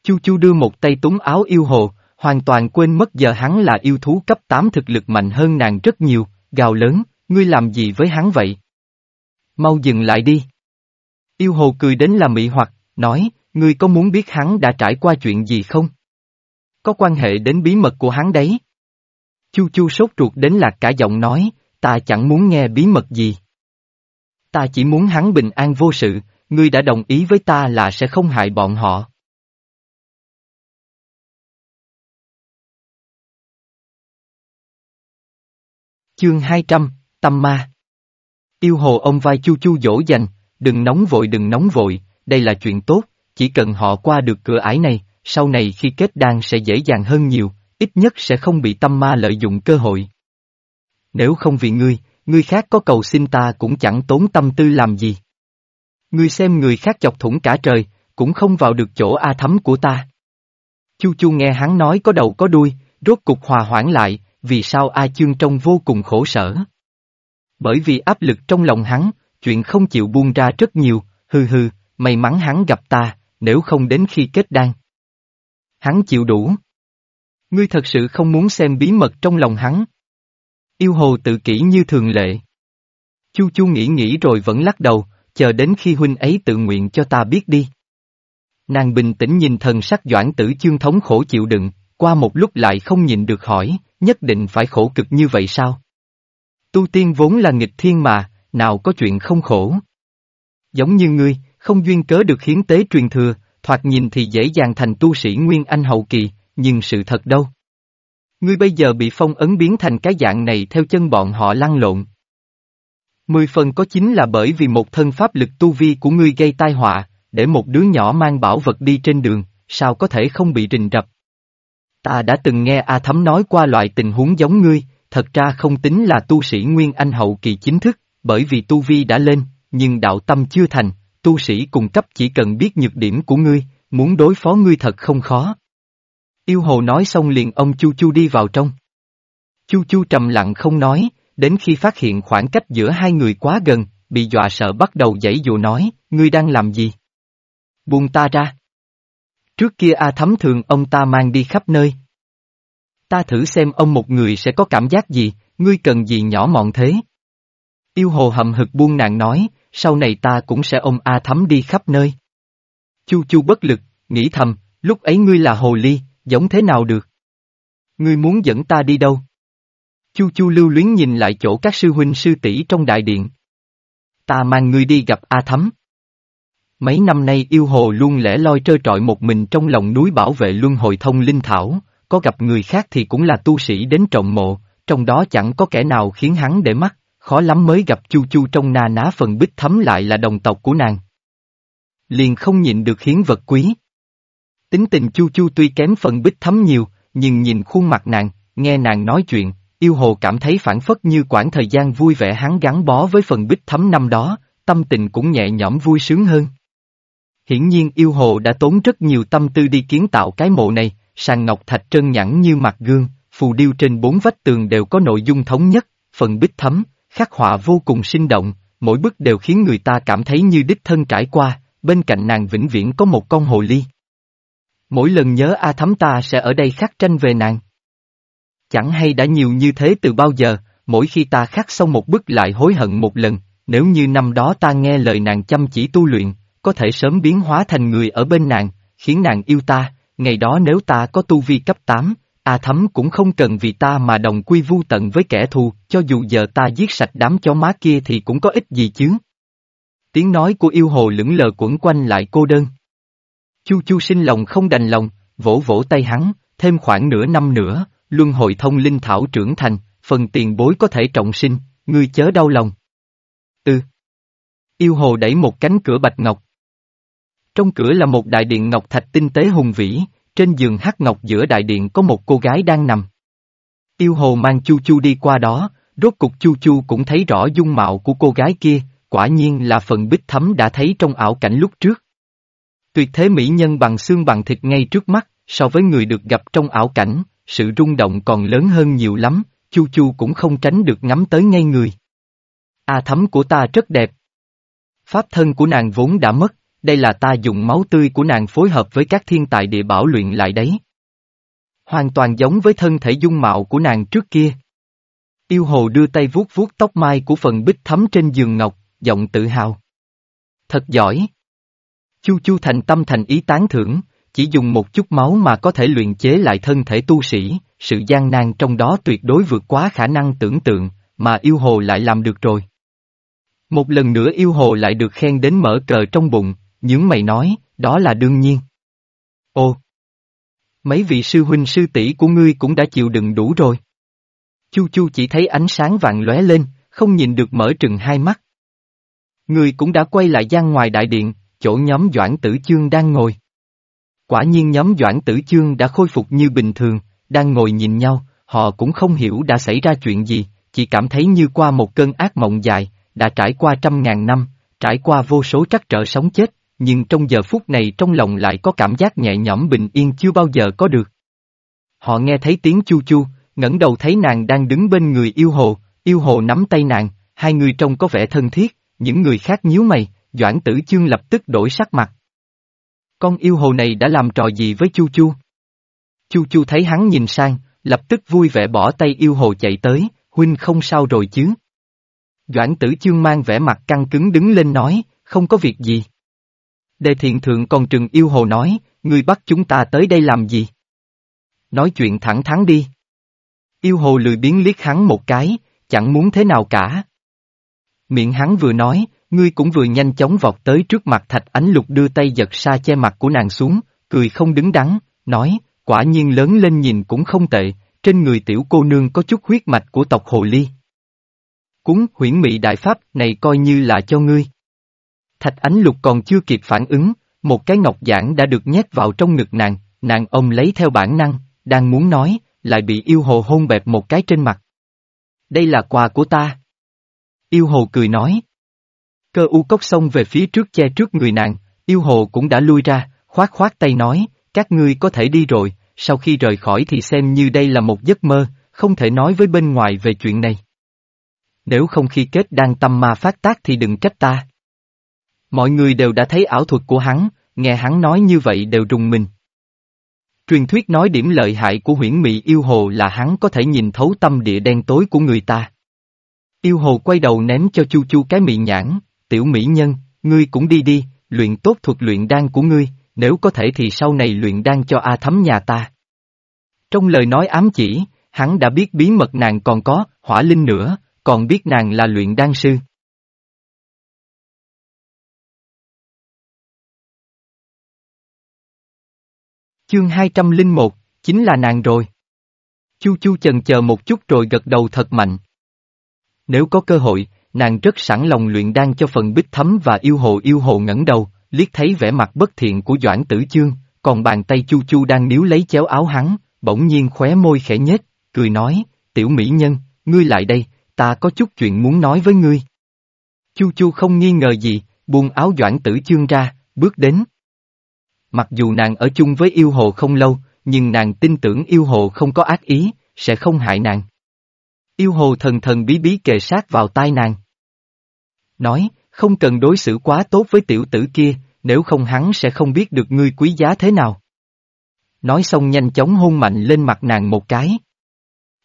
Chu Chu đưa một tay túng áo yêu hồ, hoàn toàn quên mất giờ hắn là yêu thú cấp 8 thực lực mạnh hơn nàng rất nhiều, gào lớn, ngươi làm gì với hắn vậy? Mau dừng lại đi. Yêu hồ cười đến là mị hoặc, nói, ngươi có muốn biết hắn đã trải qua chuyện gì không? Có quan hệ đến bí mật của hắn đấy. Chu chu sốt ruột đến lạc cả giọng nói, ta chẳng muốn nghe bí mật gì. Ta chỉ muốn hắn bình an vô sự, ngươi đã đồng ý với ta là sẽ không hại bọn họ. Chương 200, Tâm Ma Yêu hồ ông vai chu chu dỗ dành, đừng nóng vội đừng nóng vội, đây là chuyện tốt, chỉ cần họ qua được cửa ải này, sau này khi kết đan sẽ dễ dàng hơn nhiều, ít nhất sẽ không bị tâm ma lợi dụng cơ hội. Nếu không vì ngươi, ngươi khác có cầu xin ta cũng chẳng tốn tâm tư làm gì. Ngươi xem người khác chọc thủng cả trời, cũng không vào được chỗ A thấm của ta. Chu Chu nghe hắn nói có đầu có đuôi, rốt cục hòa hoãn lại, vì sao A Chương trông vô cùng khổ sở. Bởi vì áp lực trong lòng hắn, chuyện không chịu buông ra rất nhiều, hừ hừ, may mắn hắn gặp ta, nếu không đến khi kết đan. Hắn chịu đủ. Ngươi thật sự không muốn xem bí mật trong lòng hắn. Yêu hồ tự kỷ như thường lệ. Chu Chu nghĩ nghĩ rồi vẫn lắc đầu, chờ đến khi huynh ấy tự nguyện cho ta biết đi. Nàng bình tĩnh nhìn thần sắc doãn tử chương thống khổ chịu đựng, qua một lúc lại không nhìn được hỏi, nhất định phải khổ cực như vậy sao? Tu tiên vốn là nghịch thiên mà, nào có chuyện không khổ. Giống như ngươi, không duyên cớ được hiến tế truyền thừa, thoạt nhìn thì dễ dàng thành tu sĩ Nguyên Anh hậu kỳ, nhưng sự thật đâu. Ngươi bây giờ bị phong ấn biến thành cái dạng này theo chân bọn họ lăn lộn. Mười phần có chính là bởi vì một thân pháp lực tu vi của ngươi gây tai họa, để một đứa nhỏ mang bảo vật đi trên đường, sao có thể không bị rình rập. Ta đã từng nghe A Thấm nói qua loại tình huống giống ngươi, thật ra không tính là tu sĩ Nguyên Anh hậu kỳ chính thức, bởi vì tu vi đã lên, nhưng đạo tâm chưa thành, tu sĩ cùng cấp chỉ cần biết nhược điểm của ngươi, muốn đối phó ngươi thật không khó. Yêu hồ nói xong liền ông Chu Chu đi vào trong. Chu Chu trầm lặng không nói, đến khi phát hiện khoảng cách giữa hai người quá gần, bị dọa sợ bắt đầu giãy dụ nói, ngươi đang làm gì? Buông ta ra. Trước kia A Thấm thường ông ta mang đi khắp nơi. Ta thử xem ông một người sẽ có cảm giác gì, ngươi cần gì nhỏ mọn thế? Yêu hồ hầm hực buông nàng nói, sau này ta cũng sẽ ôm A Thấm đi khắp nơi. Chu Chu bất lực, nghĩ thầm, lúc ấy ngươi là hồ ly, giống thế nào được? Ngươi muốn dẫn ta đi đâu? Chu Chu lưu luyến nhìn lại chỗ các sư huynh sư tỷ trong đại điện. Ta mang ngươi đi gặp A Thấm. Mấy năm nay yêu hồ luôn lẻ loi trơ trọi một mình trong lòng núi bảo vệ luân hồi thông linh thảo, có gặp người khác thì cũng là tu sĩ đến trọng mộ, trong đó chẳng có kẻ nào khiến hắn để mắt, khó lắm mới gặp Chu Chu trong na ná phần bích thấm lại là đồng tộc của nàng. Liền không nhịn được hiến vật quý. Tính tình Chu Chu tuy kém phần bích thấm nhiều, nhưng nhìn khuôn mặt nàng, nghe nàng nói chuyện, yêu hồ cảm thấy phản phất như quãng thời gian vui vẻ hắn gắn bó với phần bích thấm năm đó, tâm tình cũng nhẹ nhõm vui sướng hơn. Hiển nhiên yêu hồ đã tốn rất nhiều tâm tư đi kiến tạo cái mộ này, sàn ngọc thạch trơn nhẵn như mặt gương, phù điêu trên bốn vách tường đều có nội dung thống nhất, phần bích thấm, khắc họa vô cùng sinh động, mỗi bức đều khiến người ta cảm thấy như đích thân trải qua, bên cạnh nàng vĩnh viễn có một con hồ ly. Mỗi lần nhớ A Thắm ta sẽ ở đây khắc tranh về nàng. Chẳng hay đã nhiều như thế từ bao giờ, mỗi khi ta khắc xong một bức lại hối hận một lần, nếu như năm đó ta nghe lời nàng chăm chỉ tu luyện, có thể sớm biến hóa thành người ở bên nàng, khiến nàng yêu ta, ngày đó nếu ta có tu vi cấp 8, A Thấm cũng không cần vì ta mà đồng quy vu tận với kẻ thù, cho dù giờ ta giết sạch đám chó má kia thì cũng có ích gì chứ. Tiếng nói của yêu hồ lững lờ quẩn quanh lại cô đơn. Chu chu sinh lòng không đành lòng, vỗ vỗ tay hắn, thêm khoảng nửa năm nữa, luân hồi thông linh thảo trưởng thành, phần tiền bối có thể trọng sinh, ngươi chớ đau lòng. Ừ. Yêu hồ đẩy một cánh cửa bạch ngọc. Trong cửa là một đại điện ngọc thạch tinh tế hùng vĩ, trên giường hắc ngọc giữa đại điện có một cô gái đang nằm. Yêu hồ mang Chu Chu đi qua đó, rốt cục Chu Chu cũng thấy rõ dung mạo của cô gái kia, quả nhiên là phần bích thấm đã thấy trong ảo cảnh lúc trước. Tuyệt thế mỹ nhân bằng xương bằng thịt ngay trước mắt, so với người được gặp trong ảo cảnh, sự rung động còn lớn hơn nhiều lắm, Chu Chu cũng không tránh được ngắm tới ngay người. A thấm của ta rất đẹp. Pháp thân của nàng vốn đã mất, đây là ta dùng máu tươi của nàng phối hợp với các thiên tài địa bảo luyện lại đấy. Hoàn toàn giống với thân thể dung mạo của nàng trước kia. Yêu hồ đưa tay vuốt vuốt tóc mai của phần bích thấm trên giường ngọc, giọng tự hào. Thật giỏi. Chu Chu thành tâm thành ý tán thưởng, chỉ dùng một chút máu mà có thể luyện chế lại thân thể tu sĩ, sự gian nan trong đó tuyệt đối vượt quá khả năng tưởng tượng, mà yêu hồ lại làm được rồi. Một lần nữa yêu hồ lại được khen đến mở cờ trong bụng, những mày nói, đó là đương nhiên. ô Mấy vị sư huynh sư tỷ của ngươi cũng đã chịu đựng đủ rồi. Chu Chu chỉ thấy ánh sáng vàng lóe lên, không nhìn được mở trừng hai mắt. Người cũng đã quay lại gian ngoài đại điện, chỗ nhóm Doãn Tử Chương đang ngồi. Quả nhiên nhóm Doãn Tử Chương đã khôi phục như bình thường, đang ngồi nhìn nhau, họ cũng không hiểu đã xảy ra chuyện gì, chỉ cảm thấy như qua một cơn ác mộng dài, đã trải qua trăm ngàn năm, trải qua vô số trắc trở sống chết, nhưng trong giờ phút này trong lòng lại có cảm giác nhẹ nhõm bình yên chưa bao giờ có được. Họ nghe thấy tiếng chu chu, ngẩng đầu thấy nàng đang đứng bên người yêu hồ, yêu hồ nắm tay nàng, hai người trông có vẻ thân thiết, những người khác nhíu mày, Doãn Tử Chương lập tức đổi sắc mặt. Con yêu hồ này đã làm trò gì với Chu Chu? Chu Chu thấy hắn nhìn sang, lập tức vui vẻ bỏ tay yêu hồ chạy tới, huynh không sao rồi chứ? Doãn Tử Chương mang vẻ mặt căng cứng đứng lên nói, không có việc gì. Đề thiện thượng còn trừng yêu hồ nói, ngươi bắt chúng ta tới đây làm gì? Nói chuyện thẳng thắn đi. Yêu hồ lười biến liếc hắn một cái, chẳng muốn thế nào cả. Miệng hắn vừa nói, ngươi cũng vừa nhanh chóng vọt tới trước mặt thạch ánh lục đưa tay giật xa che mặt của nàng xuống, cười không đứng đắn, nói, quả nhiên lớn lên nhìn cũng không tệ, trên người tiểu cô nương có chút huyết mạch của tộc Hồ Ly. Cúng huyễn mị đại pháp này coi như là cho ngươi. Thạch ánh lục còn chưa kịp phản ứng, một cái ngọc giản đã được nhét vào trong ngực nàng, nàng ông lấy theo bản năng, đang muốn nói, lại bị yêu hồ hôn bẹp một cái trên mặt. Đây là quà của ta. Yêu hồ cười nói. Cơ u cốc xông về phía trước che trước người nàng, yêu hồ cũng đã lui ra, khoát khoát tay nói, các ngươi có thể đi rồi, sau khi rời khỏi thì xem như đây là một giấc mơ, không thể nói với bên ngoài về chuyện này. Nếu không khi kết đang tâm ma phát tác thì đừng trách ta. Mọi người đều đã thấy ảo thuật của hắn, nghe hắn nói như vậy đều rùng mình. Truyền thuyết nói điểm lợi hại của huyễn mị yêu hồ là hắn có thể nhìn thấu tâm địa đen tối của người ta. Yêu hồ quay đầu ném cho chu chu cái mị nhãn, tiểu mỹ nhân, ngươi cũng đi đi, luyện tốt thuật luyện đan của ngươi, nếu có thể thì sau này luyện đan cho A thấm nhà ta. Trong lời nói ám chỉ, hắn đã biết bí mật nàng còn có, hỏa linh nữa, còn biết nàng là luyện đan sư. Chương 201, chính là nàng rồi. Chu Chu chần chờ một chút rồi gật đầu thật mạnh. Nếu có cơ hội, nàng rất sẵn lòng luyện đan cho phần bích thấm và yêu hồ yêu hồ ngẩng đầu, liếc thấy vẻ mặt bất thiện của Doãn Tử Chương, còn bàn tay Chu Chu đang níu lấy chéo áo hắn, bỗng nhiên khóe môi khẽ nhếch, cười nói, tiểu mỹ nhân, ngươi lại đây, ta có chút chuyện muốn nói với ngươi. Chu Chu không nghi ngờ gì, buông áo Doãn Tử Chương ra, bước đến. Mặc dù nàng ở chung với yêu hồ không lâu, nhưng nàng tin tưởng yêu hồ không có ác ý, sẽ không hại nàng. Yêu hồ thần thần bí bí kề sát vào tai nàng. Nói, không cần đối xử quá tốt với tiểu tử kia, nếu không hắn sẽ không biết được ngươi quý giá thế nào. Nói xong nhanh chóng hôn mạnh lên mặt nàng một cái.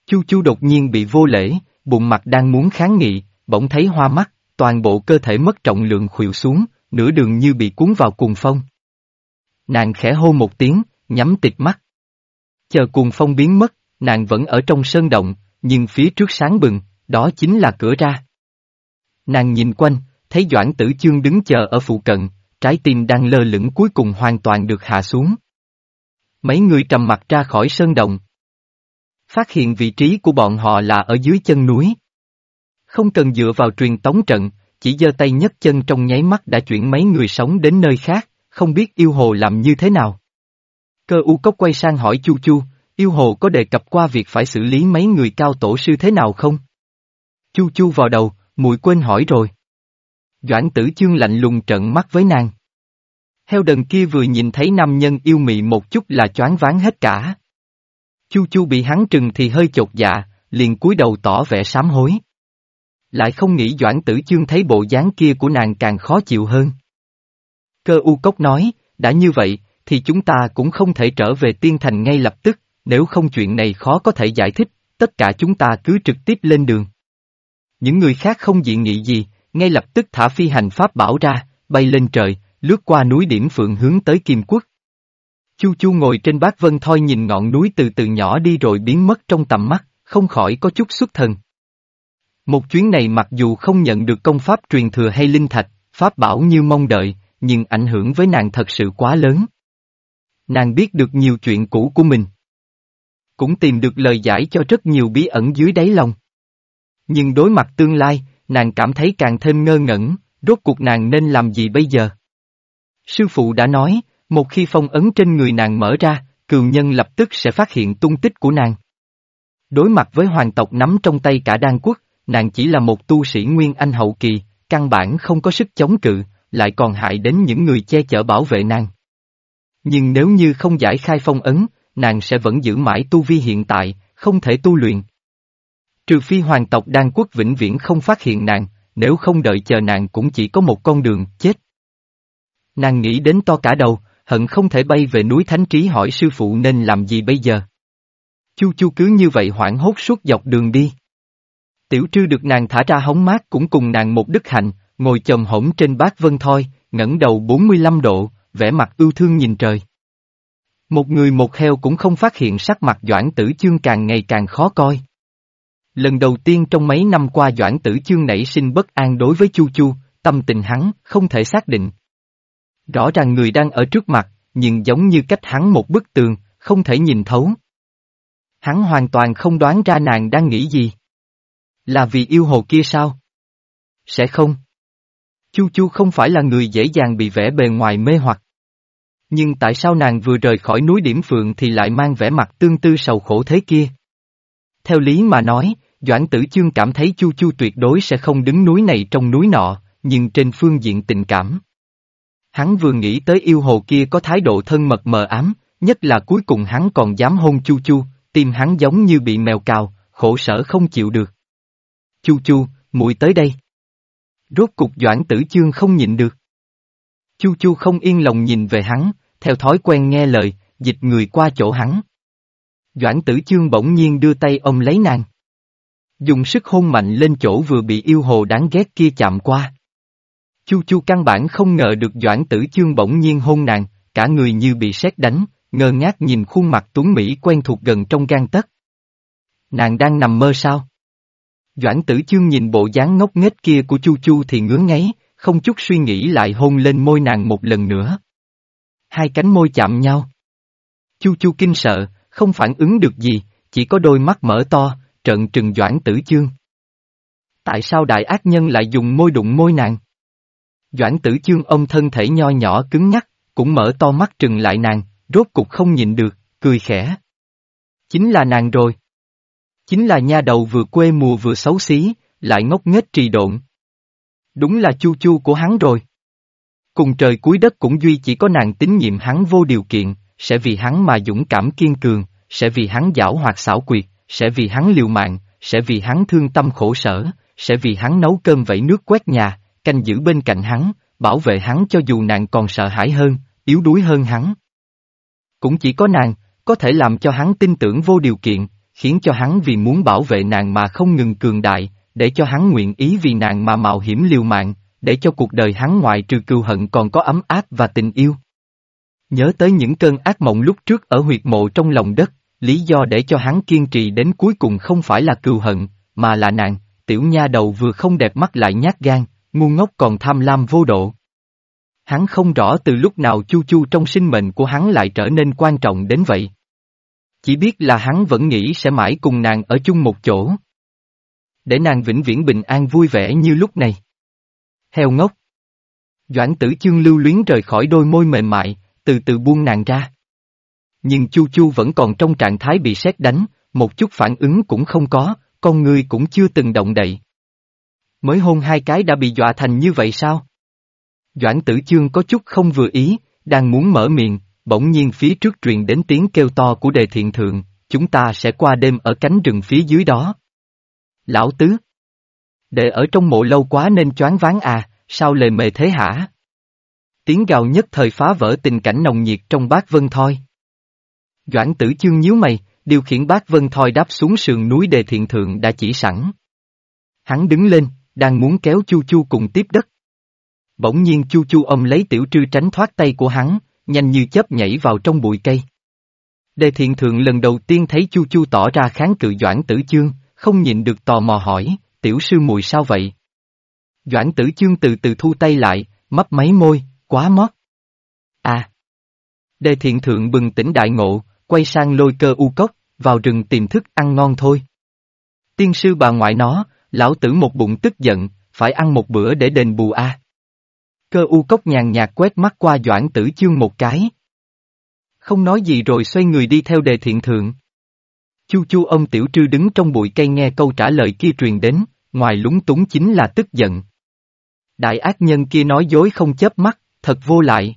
Chu chu đột nhiên bị vô lễ, bụng mặt đang muốn kháng nghị, bỗng thấy hoa mắt, toàn bộ cơ thể mất trọng lượng khuỵu xuống, nửa đường như bị cuốn vào cuồng phong. Nàng khẽ hô một tiếng, nhắm tịt mắt. Chờ cuồng phong biến mất, nàng vẫn ở trong sơn động, nhưng phía trước sáng bừng, đó chính là cửa ra. Nàng nhìn quanh, thấy Doãn Tử Chương đứng chờ ở phụ cận, trái tim đang lơ lửng cuối cùng hoàn toàn được hạ xuống. Mấy người trầm mặt ra khỏi sơn động. Phát hiện vị trí của bọn họ là ở dưới chân núi. Không cần dựa vào truyền tống trận, chỉ giơ tay nhấc chân trong nháy mắt đã chuyển mấy người sống đến nơi khác, không biết yêu hồ làm như thế nào. Cơ u cốc quay sang hỏi Chu Chu, yêu hồ có đề cập qua việc phải xử lý mấy người cao tổ sư thế nào không? Chu Chu vào đầu, muội quên hỏi rồi. Doãn tử chương lạnh lùng trận mắt với nàng. Heo đần kia vừa nhìn thấy nam nhân yêu mị một chút là choáng váng hết cả. Chu chu bị hắn trừng thì hơi chột dạ, liền cúi đầu tỏ vẻ sám hối. Lại không nghĩ Doãn tử chương thấy bộ dáng kia của nàng càng khó chịu hơn. Cơ u cốc nói, đã như vậy, thì chúng ta cũng không thể trở về tiên thành ngay lập tức, nếu không chuyện này khó có thể giải thích, tất cả chúng ta cứ trực tiếp lên đường. Những người khác không dị nghị gì, ngay lập tức thả phi hành pháp bảo ra, bay lên trời, lướt qua núi điểm phượng hướng tới Kim Quốc. Chu Chu ngồi trên bát vân thoi nhìn ngọn núi từ từ nhỏ đi rồi biến mất trong tầm mắt, không khỏi có chút xuất thần. Một chuyến này mặc dù không nhận được công pháp truyền thừa hay linh thạch, pháp bảo như mong đợi, nhưng ảnh hưởng với nàng thật sự quá lớn. Nàng biết được nhiều chuyện cũ của mình. cũng tìm được lời giải cho rất nhiều bí ẩn dưới đáy lòng. Nhưng đối mặt tương lai, nàng cảm thấy càng thêm ngơ ngẩn, rốt cuộc nàng nên làm gì bây giờ? Sư phụ đã nói, một khi phong ấn trên người nàng mở ra, cường nhân lập tức sẽ phát hiện tung tích của nàng. Đối mặt với hoàng tộc nắm trong tay cả đan quốc, nàng chỉ là một tu sĩ nguyên anh hậu kỳ, căn bản không có sức chống cự, lại còn hại đến những người che chở bảo vệ nàng. Nhưng nếu như không giải khai phong ấn, nàng sẽ vẫn giữ mãi tu vi hiện tại, không thể tu luyện. Trừ phi hoàng tộc đan quốc vĩnh viễn không phát hiện nàng, nếu không đợi chờ nàng cũng chỉ có một con đường, chết. Nàng nghĩ đến to cả đầu, hận không thể bay về núi Thánh Trí hỏi sư phụ nên làm gì bây giờ. Chu chu cứ như vậy hoảng hốt suốt dọc đường đi. Tiểu trư được nàng thả ra hóng mát cũng cùng nàng một đức hạnh, ngồi chồm hổm trên bát vân thoi, ngẩng đầu 45 độ, vẻ mặt ưu thương nhìn trời. Một người một heo cũng không phát hiện sắc mặt Doãn Tử Chương càng ngày càng khó coi. Lần đầu tiên trong mấy năm qua Doãn Tử Chương nảy sinh bất an đối với Chu Chu, tâm tình hắn không thể xác định. Rõ ràng người đang ở trước mặt, nhưng giống như cách hắn một bức tường, không thể nhìn thấu. Hắn hoàn toàn không đoán ra nàng đang nghĩ gì. Là vì yêu hồ kia sao? Sẽ không. Chu Chu không phải là người dễ dàng bị vẽ bề ngoài mê hoặc. Nhưng tại sao nàng vừa rời khỏi núi Điểm Phượng thì lại mang vẻ mặt tương tư sầu khổ thế kia? Theo lý mà nói, Doãn Tử Chương cảm thấy Chu Chu tuyệt đối sẽ không đứng núi này trong núi nọ, nhưng trên phương diện tình cảm. Hắn vừa nghĩ tới yêu hồ kia có thái độ thân mật mờ ám, nhất là cuối cùng hắn còn dám hôn Chu Chu, tim hắn giống như bị mèo cào, khổ sở không chịu được. Chu Chu, muội tới đây. Rốt cục Doãn Tử Chương không nhịn được. Chu Chu không yên lòng nhìn về hắn, theo thói quen nghe lời, dịch người qua chỗ hắn. Doãn Tử Chương bỗng nhiên đưa tay ôm lấy nàng. Dùng sức hôn mạnh lên chỗ vừa bị yêu hồ đáng ghét kia chạm qua. Chu Chu căn bản không ngờ được Doãn Tử Chương bỗng nhiên hôn nàng, cả người như bị sét đánh, ngơ ngác nhìn khuôn mặt tuấn Mỹ quen thuộc gần trong gan tấc. Nàng đang nằm mơ sao? Doãn Tử Chương nhìn bộ dáng ngốc nghếch kia của Chu Chu thì ngứa ngáy, không chút suy nghĩ lại hôn lên môi nàng một lần nữa. Hai cánh môi chạm nhau. Chu Chu kinh sợ, không phản ứng được gì, chỉ có đôi mắt mở to, trợn trừng Doãn Tử Chương. Tại sao đại ác nhân lại dùng môi đụng môi nàng? Doãn Tử Chương ông thân thể nho nhỏ cứng nhắc, cũng mở to mắt trừng lại nàng, rốt cục không nhịn được, cười khẽ. Chính là nàng rồi. Chính là nha đầu vừa quê mùa vừa xấu xí, lại ngốc nghếch trì độn, Đúng là chu chu của hắn rồi. Cùng trời cuối đất cũng duy chỉ có nàng tín nhiệm hắn vô điều kiện, sẽ vì hắn mà dũng cảm kiên cường, sẽ vì hắn giảo hoạt xảo quyệt, sẽ vì hắn liều mạng, sẽ vì hắn thương tâm khổ sở, sẽ vì hắn nấu cơm vẫy nước quét nhà, canh giữ bên cạnh hắn, bảo vệ hắn cho dù nàng còn sợ hãi hơn, yếu đuối hơn hắn. Cũng chỉ có nàng, có thể làm cho hắn tin tưởng vô điều kiện, khiến cho hắn vì muốn bảo vệ nàng mà không ngừng cường đại, để cho hắn nguyện ý vì nàng mà mạo hiểm liều mạng, để cho cuộc đời hắn ngoại trừ cừu hận còn có ấm áp và tình yêu. Nhớ tới những cơn ác mộng lúc trước ở huyệt mộ trong lòng đất, lý do để cho hắn kiên trì đến cuối cùng không phải là cừu hận, mà là nàng, tiểu nha đầu vừa không đẹp mắt lại nhát gan, ngu ngốc còn tham lam vô độ. Hắn không rõ từ lúc nào chu chu trong sinh mệnh của hắn lại trở nên quan trọng đến vậy. Chỉ biết là hắn vẫn nghĩ sẽ mãi cùng nàng ở chung một chỗ để nàng vĩnh viễn bình an vui vẻ như lúc này. Heo ngốc. Doãn tử chương lưu luyến rời khỏi đôi môi mềm mại, từ từ buông nàng ra. Nhưng Chu Chu vẫn còn trong trạng thái bị sét đánh, một chút phản ứng cũng không có, con người cũng chưa từng động đậy. Mới hôn hai cái đã bị dọa thành như vậy sao? Doãn tử chương có chút không vừa ý, đang muốn mở miệng, bỗng nhiên phía trước truyền đến tiếng kêu to của đề thiện thượng, chúng ta sẽ qua đêm ở cánh rừng phía dưới đó. Lão tứ. Để ở trong mộ lâu quá nên choáng váng à, sao lề mề thế hả? Tiếng gào nhất thời phá vỡ tình cảnh nồng nhiệt trong bát vân thoi. Doãn tử chương nhíu mày, điều khiển bác vân thoi đáp xuống sườn núi đề thiện thượng đã chỉ sẵn. Hắn đứng lên, đang muốn kéo chu chu cùng tiếp đất. Bỗng nhiên chu chu ôm lấy tiểu trư tránh thoát tay của hắn, nhanh như chớp nhảy vào trong bụi cây. Đề thiện thượng lần đầu tiên thấy chu chu tỏ ra kháng cự doãn tử chương, không nhịn được tò mò hỏi, tiểu sư mùi sao vậy? Doãn tử chương từ từ thu tay lại, mấp máy môi, quá mót. À! Đề thiện thượng bừng tỉnh đại ngộ, quay sang lôi cơ u cốc, vào rừng tìm thức ăn ngon thôi. Tiên sư bà ngoại nó, lão tử một bụng tức giận, phải ăn một bữa để đền bù a. Cơ u cốc nhàn nhạt quét mắt qua Doãn Tử Chương một cái. Không nói gì rồi xoay người đi theo đề thiện thượng. Chu chu ông Tiểu Trư đứng trong bụi cây nghe câu trả lời kia truyền đến, ngoài lúng túng chính là tức giận. Đại ác nhân kia nói dối không chớp mắt, thật vô lại.